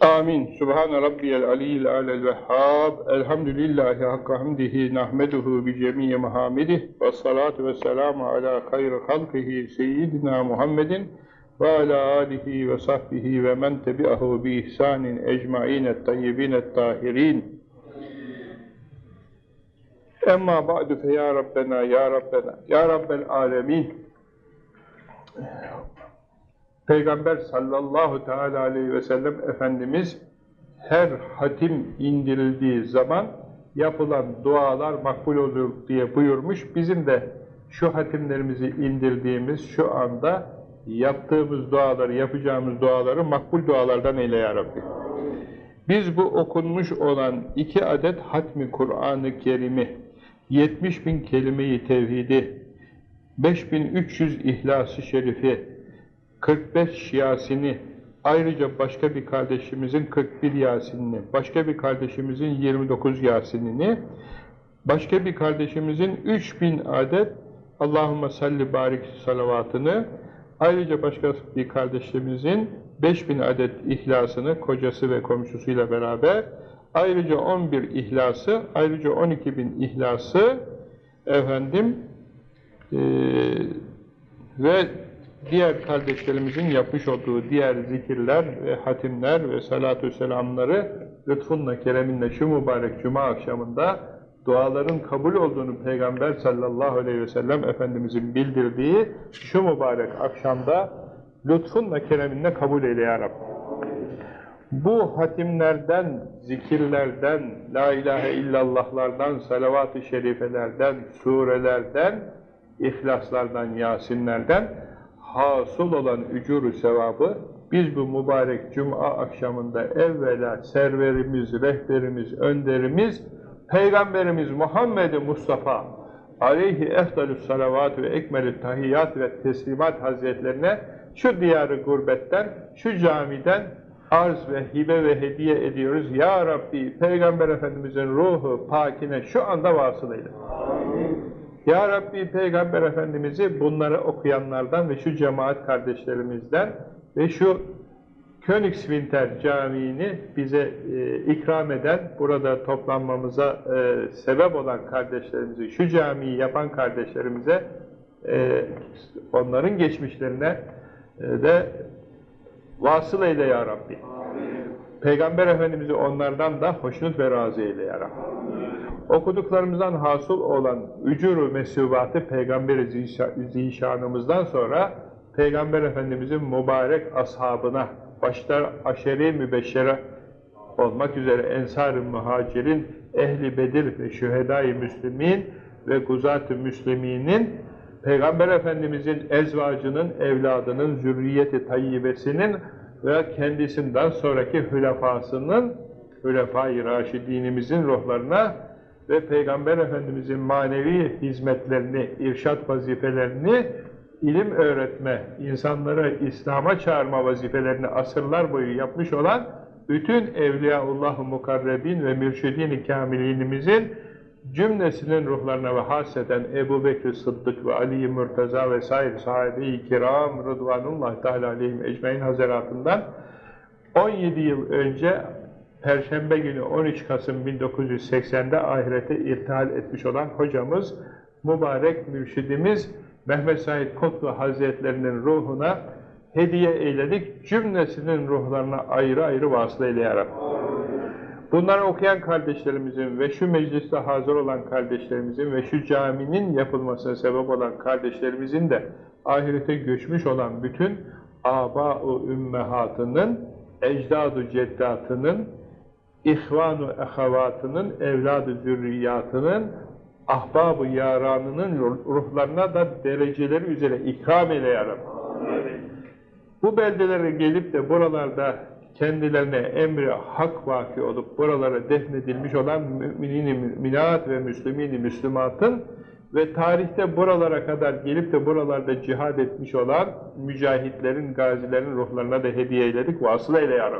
Amin. Subhane rabbiyel aliyyil alel vehhab. Elhamdülillahi hakka hamdihi nahmeduhu bi cemiyi mahamidih. Ve salatu ve selamu ala hayri halkihi seyyidina Muhammedin ve ala alihi ve sahbihi ve men tebi'ahu bi ihsanin ecmainet tayyibinet tahirin. Emma ba'du fe Peygamber sallallahu teala aleyhi ve sellem Efendimiz her hatim indirildiği zaman yapılan dualar makbul olur diye buyurmuş. Bizim de şu hatimlerimizi indirdiğimiz şu anda yaptığımız duaları, yapacağımız duaları makbul dualardan eyle ya Rabbi. Biz bu okunmuş olan iki adet hatmi Kur'an-ı Kerim'i, 70 bin kelime-i tevhidi, 5300 İhlas-ı Şerifi, 45 Yasin'i, ayrıca başka bir kardeşimizin 41 Yasin'ini, başka bir kardeşimizin 29 Yasin'ini, başka bir kardeşimizin 3000 adet Allahümme salli barik salavatını, ayrıca başka bir kardeşimizin 5000 adet ihlasını kocası ve komşusuyla beraber, ayrıca 11 ihlası, ayrıca 12.000 ihlası, efendim, eee ve diğer kardeşlerimizin yapmış olduğu diğer zikirler ve hatimler ve salatü selamları lütfunla, kereminle şu mübarek cuma akşamında duaların kabul olduğunu Peygamber sallallahu aleyhi ve sellem Efendimizin bildirdiği şu mübarek akşamda lütfunla, kereminle kabul eyle ya Rabbi. Bu hatimlerden, zikirlerden, la ilahe illallahlardan, salavat-ı şerifelerden, surelerden, ihlaslardan, yasinlerden hasıl olan ücuru sevabı biz bu mübarek cuma akşamında evvela serverimiz, rehberimiz, önderimiz, Peygamberimiz Muhammed Mustafa aleyhi efdalü salavat ve ekmelü tahiyyat ve teslimat hazretlerine şu diyarı gurbetten, şu camiden arz ve hibe ve hediye ediyoruz. Ya Rabbi Peygamber Efendimizin ruhu pakine şu anda vasıl eyle. Ya Rabbi Peygamber Efendimiz'i bunları okuyanlardan ve şu cemaat kardeşlerimizden ve şu Königswinter Camii'ni bize e, ikram eden, burada toplanmamıza e, sebep olan kardeşlerimizi, şu camiyi yapan kardeşlerimize, e, onların geçmişlerine e, de vasıl eyle ya Rabbi. Peygamber Efendimiz'i onlardan da hoşnut ve razı eyle ya Rabbi. Okuduklarımızdan hasıl olan ücuru mesubatı Peygamber-i Zişanımızdan sonra Peygamber Efendimiz'in mübarek ashabına, başta aşeri mübeşşere olmak üzere Ensar-ı Muhacirin, Ehli Bedir ve Şühedai Müslümin ve Guzat-ı Müsliminin Peygamber Efendimiz'in ezvacının, evladının, zürriyeti tayyibesinin ve kendisinden sonraki hülefasının, hülefai raşidinimizin ruhlarına ve Peygamber Efendimiz'in manevi hizmetlerini, irşat vazifelerini, ilim öğretme, insanları İslam'a çağırma vazifelerini asırlar boyu yapmış olan bütün Evliyaullah-ı Mukarrebin ve Mürşidin-i Kamilinimizin cümlesinin ruhlarına ve haseden Ebu Bekir Sıddık ve Ali Murtaza ve sair sahabe-i kiram Rıdvanullah Teala aleyhim ecmain hazaratından 17 yıl önce Perşembe günü 13 Kasım 1980'de ahirete irtihal etmiş olan hocamız, mübarek mürşidimiz Mehmet Said Kotlu Hazretlerinin ruhuna hediye eyledik. Cümlesinin ruhlarına ayrı ayrı vasıl eyle ya Rabbi. Bunları okuyan kardeşlerimizin ve şu mecliste hazır olan kardeşlerimizin ve şu caminin yapılmasına sebep olan kardeşlerimizin de ahirete göçmüş olan bütün aba-ı ümmehatının, ecdad-ı ceddatının, ihvan-ı ehavatının, evlad-ı zürriyatının, ahbab-ı yaranının ruhlarına da dereceleri üzere ikram eyle ya. Bu beldelere gelip de buralarda kendilerine emri hak vaki olup buralara defnedilmiş olan müminin müminat ve müslümini müslümatın ve tarihte buralara kadar gelip de buralarda cihad etmiş olan mücahitlerin, gazilerin ruhlarına da hediye eyledik. Vasıl eyle ya.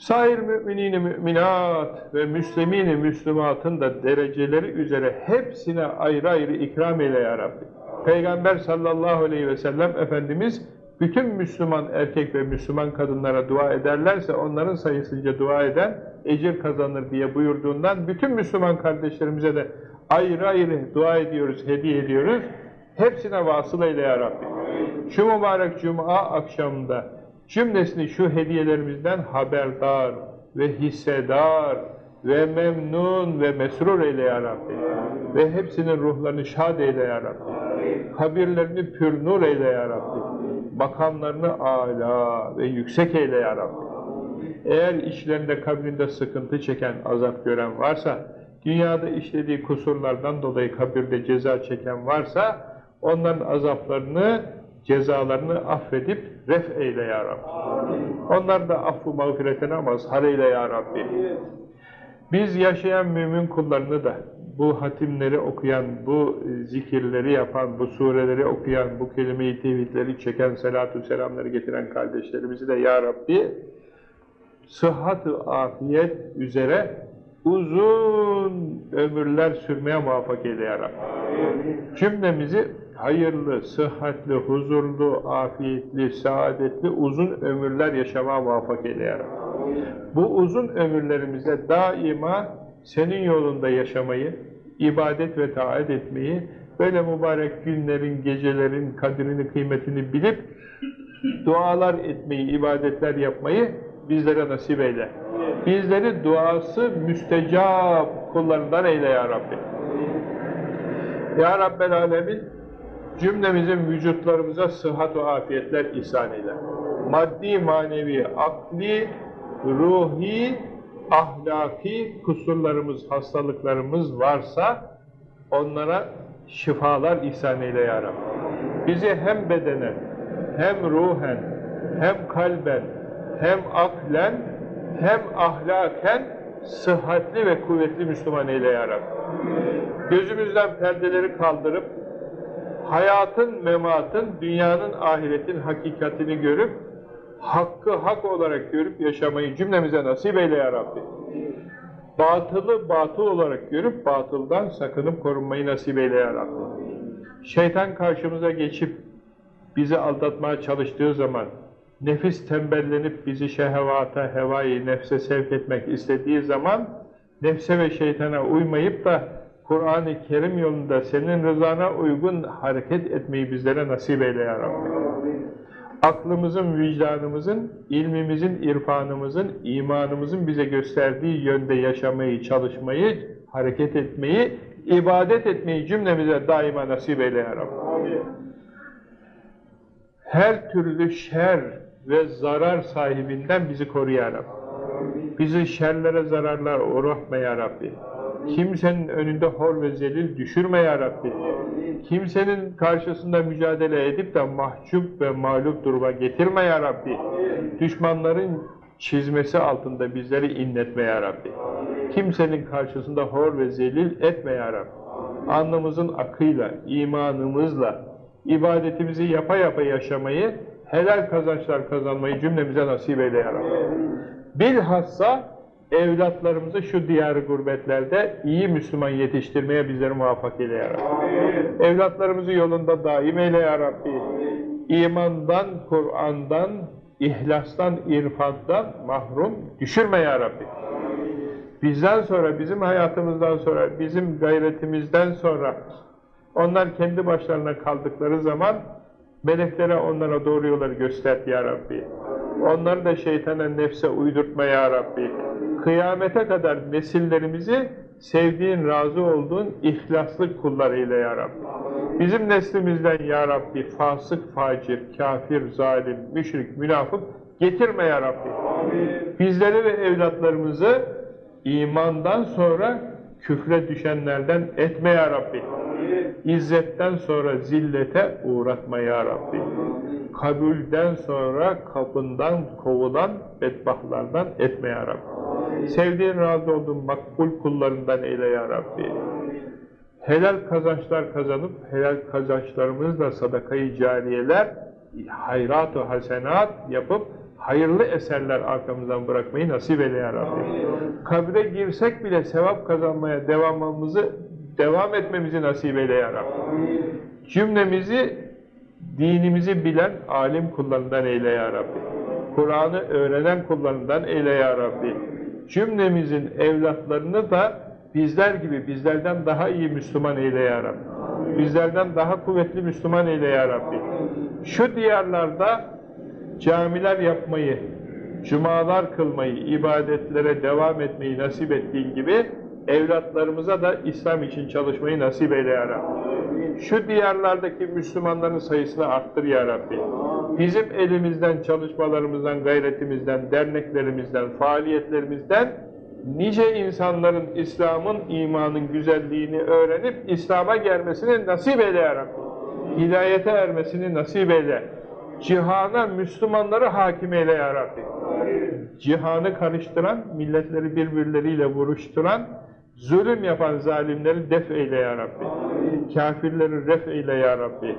Sair müminin müminat ve müslimini müslümatın da dereceleri üzere hepsine ayrı ayrı ikram eyle ya Rabbi. Peygamber sallallahu aleyhi ve sellem Efendimiz bütün Müslüman erkek ve Müslüman kadınlara dua ederlerse onların sayısınca dua eden ecir kazanır diye buyurduğundan bütün Müslüman kardeşlerimize de ayrı ayrı dua ediyoruz, hediye ediyoruz. Hepsine vasıl eyle ya Rabbi. Şu mübarek cuma akşamında cümlesini şu hediyelerimizden haberdar ve hissedar ve memnun ve mesrur eyle ya Rabbi. Ve hepsinin ruhlarını şad eyle ya Rabbi. Kabirlerini pür nur eyle ya Rabbi. Makamlarını âlâ ve yüksek eyle ya Rabbi. Eğer içlerinde kabrinde sıkıntı çeken, azap gören varsa, dünyada işlediği kusurlardan dolayı kabirde ceza çeken varsa, onların azaplarını cezalarını affedip ref eyle ya Rabbi. Onlar da affı mağfiretine mazhar eyle ya Rabbi. Biz yaşayan mümin kullarını da bu hatimleri okuyan, bu e, zikirleri yapan, bu sureleri okuyan, bu kelime-i tevhidleri çeken, selatü selamları getiren kardeşlerimizi de Ya Rabbi sıhhat-ı afiyet üzere uzun ömürler sürmeye muvaffak eyle Ya Rabbi. Cümlemizi hayırlı, sıhhatli, huzurlu, afiyetli, saadetli, uzun ömürler yaşamaya muvaffak eyle. Bu uzun ömürlerimizde daima senin yolunda yaşamayı, ibadet ve taat etmeyi, böyle mübarek günlerin, gecelerin kadrini, kıymetini bilip dualar etmeyi, ibadetler yapmayı bizlere nasip eyle. Bizleri duası müstecap kullarından eyle ya Rabbi. Ya Rabbel Alemin cümlemizin vücutlarımıza sıhhat ve afiyetler ihsan eyle. Maddi, manevi, akli, ruhi, ahlaki kusurlarımız, hastalıklarımız varsa onlara şifalar ihsan eyle ya Rabbi. Bizi hem bedenen, hem ruhen, hem kalben, hem aklen, hem ahlaken sıhhatli ve kuvvetli Müslüman eyle ya Rabbi. Gözümüzden perdeleri kaldırıp hayatın, mematın, dünyanın, ahiretin hakikatini görüp hakkı hak olarak görüp yaşamayı cümlemize nasip eyle ya Rabbi. Batılı batıl olarak görüp batıldan sakınıp korunmayı nasip eyle ya Rabbi. Şeytan karşımıza geçip bizi aldatmaya çalıştığı zaman nefis tembellenip bizi şehvata, hevai, nefse sevk etmek istediği zaman nefse ve şeytana uymayıp da Kur'an-ı Kerim yolunda senin rızana uygun hareket etmeyi bizlere nasip eyle ya Rabbi. Aklımızın, vicdanımızın, ilmimizin, irfanımızın, imanımızın bize gösterdiği yönde yaşamayı, çalışmayı, hareket etmeyi, ibadet etmeyi cümlemize daima nasip eyle ya Rabbi. Her türlü şer ve zarar sahibinden bizi koru ya Rabbi. Bizi şerlere, zararlara uğratma ya Rabbi. Kimsenin önünde hor ve zelil düşürme ya Rabbi. Kimsenin karşısında mücadele edip de mahcup ve mağlup duruma getirme ya Rabbi. Düşmanların çizmesi altında bizleri inletme ya Rabbi. Kimsenin karşısında hor ve zelil etme ya Rabbi. Alnımızın akıyla, imanımızla, ibadetimizi yapa yapa yaşamayı, helal kazançlar kazanmayı cümlemize nasip eyle ya Rabbi. Bilhassa evlatlarımızı şu diyar gurbetlerde iyi Müslüman yetiştirmeye bizleri muvaffak eyle ya Rabbi. Evlatlarımızı yolunda daim eyle ya Rabbi. İmandan, Kur'an'dan, ihlastan, irfandan mahrum düşürme ya Rabbi. Bizden sonra, bizim hayatımızdan sonra, bizim gayretimizden sonra onlar kendi başlarına kaldıkları zaman meleklere onlara doğru yolları göster ya Rabbi. Onları da şeytana nefse uydurtma ya Rabbi. Kıyamete kadar nesillerimizi sevdiğin, razı olduğun ihlaslı kullar eyle ya Rabbi. Bizim neslimizden ya Rabbi fasık, facir, kafir, zalim, müşrik, münafık getirme ya Rabbi. Bizleri ve evlatlarımızı imandan sonra küfre düşenlerden etme ya Rabbi. İzzetten sonra zillete uğratma ya Rabbi. Kabulden sonra kapından kovulan bedbahtlardan etme ya Rabbi. Sevdiğin razı olduğun makbul kullarından eyle ya Rabbi. Helal kazançlar kazanıp helal kazançlarımızla sadakayı cariyeler, hayrat-ı hasenat yapıp hayırlı eserler arkamızdan bırakmayı nasip eyle ya Rabbi. Kabre girsek bile sevap kazanmaya devamımızı devam etmemizi nasip eyle ya Rabbi. Cümlemizi dinimizi bilen alim kullarından eyle ya Rabbi. Kur'an'ı öğrenen kullarından eyle ya Rabbi. Cümlemizin evlatlarını da bizler gibi, bizlerden daha iyi Müslüman eyle ya Rabbi. Bizlerden daha kuvvetli Müslüman eyle ya Rabbi. Şu diyarlarda camiler yapmayı, cumalar kılmayı, ibadetlere devam etmeyi nasip ettiğin gibi evlatlarımıza da İslam için çalışmayı nasip eyle ya Rabbi. Şu diyarlardaki Müslümanların sayısını arttır ya Rabbi. Bizim elimizden, çalışmalarımızdan, gayretimizden, derneklerimizden, faaliyetlerimizden nice insanların İslam'ın, imanın güzelliğini öğrenip İslam'a gelmesini nasip eyle ya Rabbi. Hidayete ermesini nasip eyle. Cihana Müslümanları hakim eyle ya Rabbi. Cihanı karıştıran, milletleri birbirleriyle vuruşturan, zulüm yapan zalimleri def eyle ya Rabbi. Kafirleri ref eyle ya Rabbi.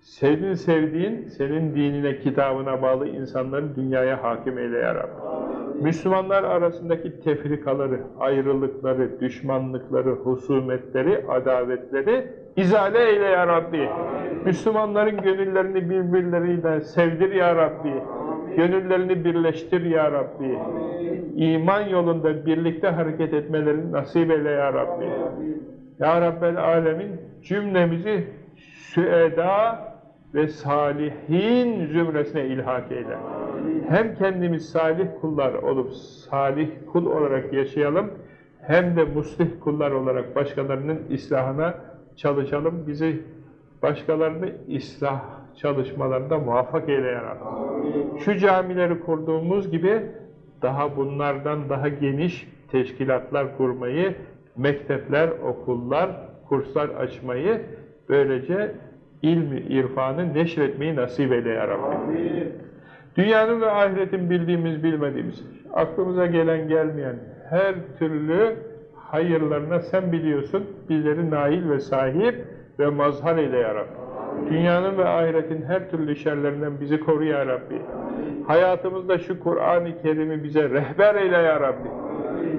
Senin sevdiğin, senin dinine, kitabına bağlı insanları dünyaya hakim eyle ya Rabbi. Müslümanlar arasındaki tefrikaları, ayrılıkları, düşmanlıkları, husumetleri, adavetleri izale eyle ya Rabbi. Müslümanların gönüllerini birbirleriyle sevdir ya Rabbi. Gönüllerini birleştir ya Rabbi. İman yolunda birlikte hareket etmelerini nasip eyle ya Rabbi. Ya Rabbel Alemin cümlemizi süeda ve salihin zümresine ilhak eyle. Hem kendimiz salih kullar olup salih kul olarak yaşayalım, hem de muslih kullar olarak başkalarının islahına çalışalım. Bizi başkalarını ıslah çalışmalarında muvaffak eyle ya Rabbi. Şu camileri kurduğumuz gibi daha bunlardan daha geniş teşkilatlar kurmayı, mektepler, okullar, kurslar açmayı, böylece ilmi, irfanı neşretmeyi nasip eyle ya Rabbi. Dünyanın ve ahiretin bildiğimiz, bilmediğimiz, aklımıza gelen gelmeyen her türlü hayırlarına sen biliyorsun, bizleri nail ve sahip ve mazhar eyle ya. Dünyanın ve ahiretin her türlü şerlerinden bizi koru ya. Hayatımızda şu Kur'an-ı Kerim'i bize rehber eyle ya Rabbi.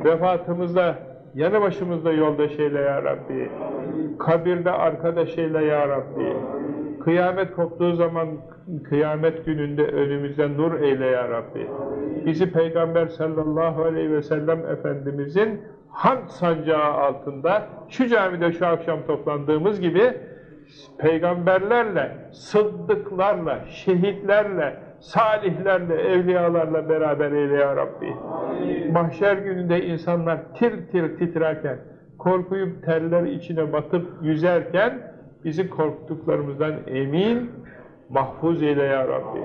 Vefatımızda yanı başımızda yoldaş eyle ya Rabbi. Kabirde arkadaş eyle ya. Kıyamet koptuğu zaman kıyamet gününde önümüzde nur eyle ya Rabbi. Bizi Peygamber sallallahu aleyhi ve sellem Efendimizin hamd sancağı altında şu camide şu akşam toplandığımız gibi peygamberlerle, sıddıklarla, şehitlerle, salihlerle, evliyalarla beraber eyle ya Rabbi. Mahşer gününde insanlar tir tir titrerken, korkuyup terler içine batıp yüzerken, bizi korktuklarımızdan emin, mahfuz eyle ya Rabbi.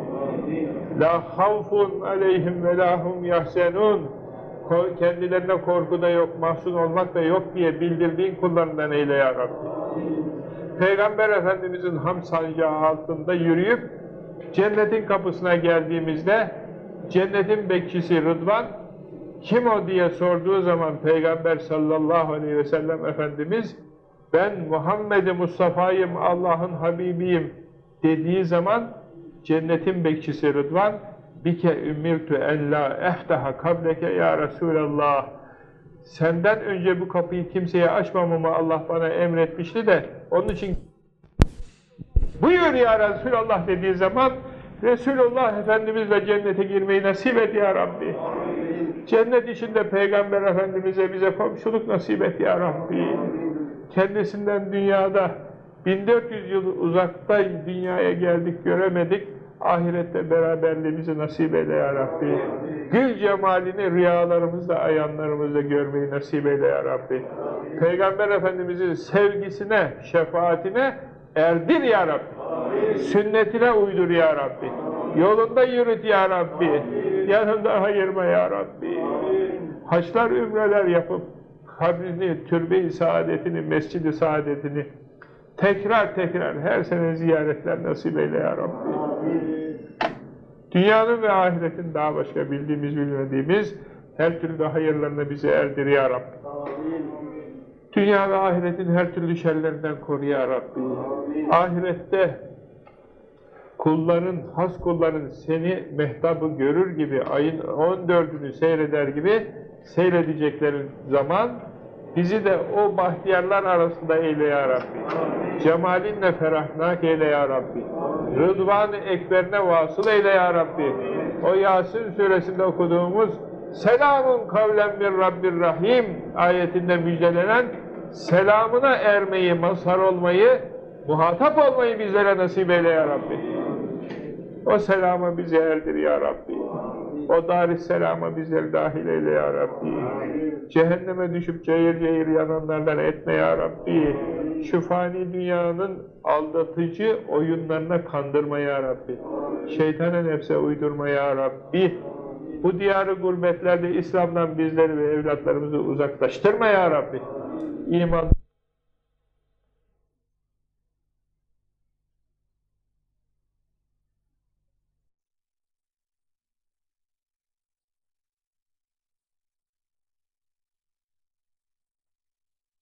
La havfun aleyhim ve lahum yahsenun. Kendilerine korku da yok, mahzun olmak da yok diye bildirdiğin kullarından eyle ya Rabbi. Peygamber Efendimizin ham sancağı altında yürüyüp cennetin kapısına geldiğimizde cennetin bekçisi Rıdvan kim o diye sorduğu zaman Peygamber sallallahu aleyhi ve sellem Efendimiz ben Muhammed-i Mustafa'yım, Allah'ın Habibiyim dediği zaman cennetin bekçisi Rıdvan bike ümirtu en la eftaha kableke ya Resulallah senden önce bu kapıyı kimseye açmamamı Allah bana emretmişti de onun için buyur ya Resulallah dediği zaman Resulullah Efendimizle cennete girmeyi nasip et ya Rabbi. Cennet içinde Peygamber Efendimiz'e bize komşuluk nasip et ya Rabbi. Kendisinden dünyada 1400 yıl uzakta dünyaya geldik göremedik. Ahirette beraberliğimizi nasip eyle ya Rabbi. Gül cemalini rüyalarımızda, ayanlarımızda görmeyi nasip eyle ya Rabbi. Peygamber Efendimiz'in sevgisine, şefaatine erdir ya Rabbi. Sünnetine uydur ya Rabbi. Yolunda yürüt ya Rabbi. Yanında ayırma ya Rabbi. Haçlar, ümreler yapıp kabrini, türbe-i saadetini, mescid-i saadetini tekrar tekrar her sene ziyaretler nasip eyle ya Rabbi. Dünyanın ve ahiretin daha başka bildiğimiz bilmediğimiz her türlü hayırlarını bize erdir ya Rabbi. Dünya ve ahiretin her türlü şerlerinden koru ya Rabbi. Ahirette kulların, has kulların seni mehtabı görür gibi, ayın 14'ünü seyreder gibi seyredecekleri zaman bizi de o bahtiyarlar arasında eyle ya Rabbi. Cemalinle ferahnak eyle ya Rabbi. Rıdvan-ı Ekber'ine vasıl eyle ya Rabbi. O Yasin suresinde okuduğumuz Selamun kavlen bir Rabbir Rahim ayetinde müjdelenen selamına ermeyi, mazhar olmayı, muhatap olmayı bizlere nasip eyle ya Rabbi. O selama bizi erdir ya Rabbi. O dar-ı selama bizleri dahil eyle ya Rabbi. Cehenneme düşüp cayır cayır yananlardan etme ya Rabbi. Şu fani dünyanın aldatıcı oyunlarına kandırma ya Rabbi. Şeytana nefse uydurma ya Rabbi. Bu diyarı gurbetlerde İslam'dan bizleri ve evlatlarımızı uzaklaştırma ya Rabbi. İman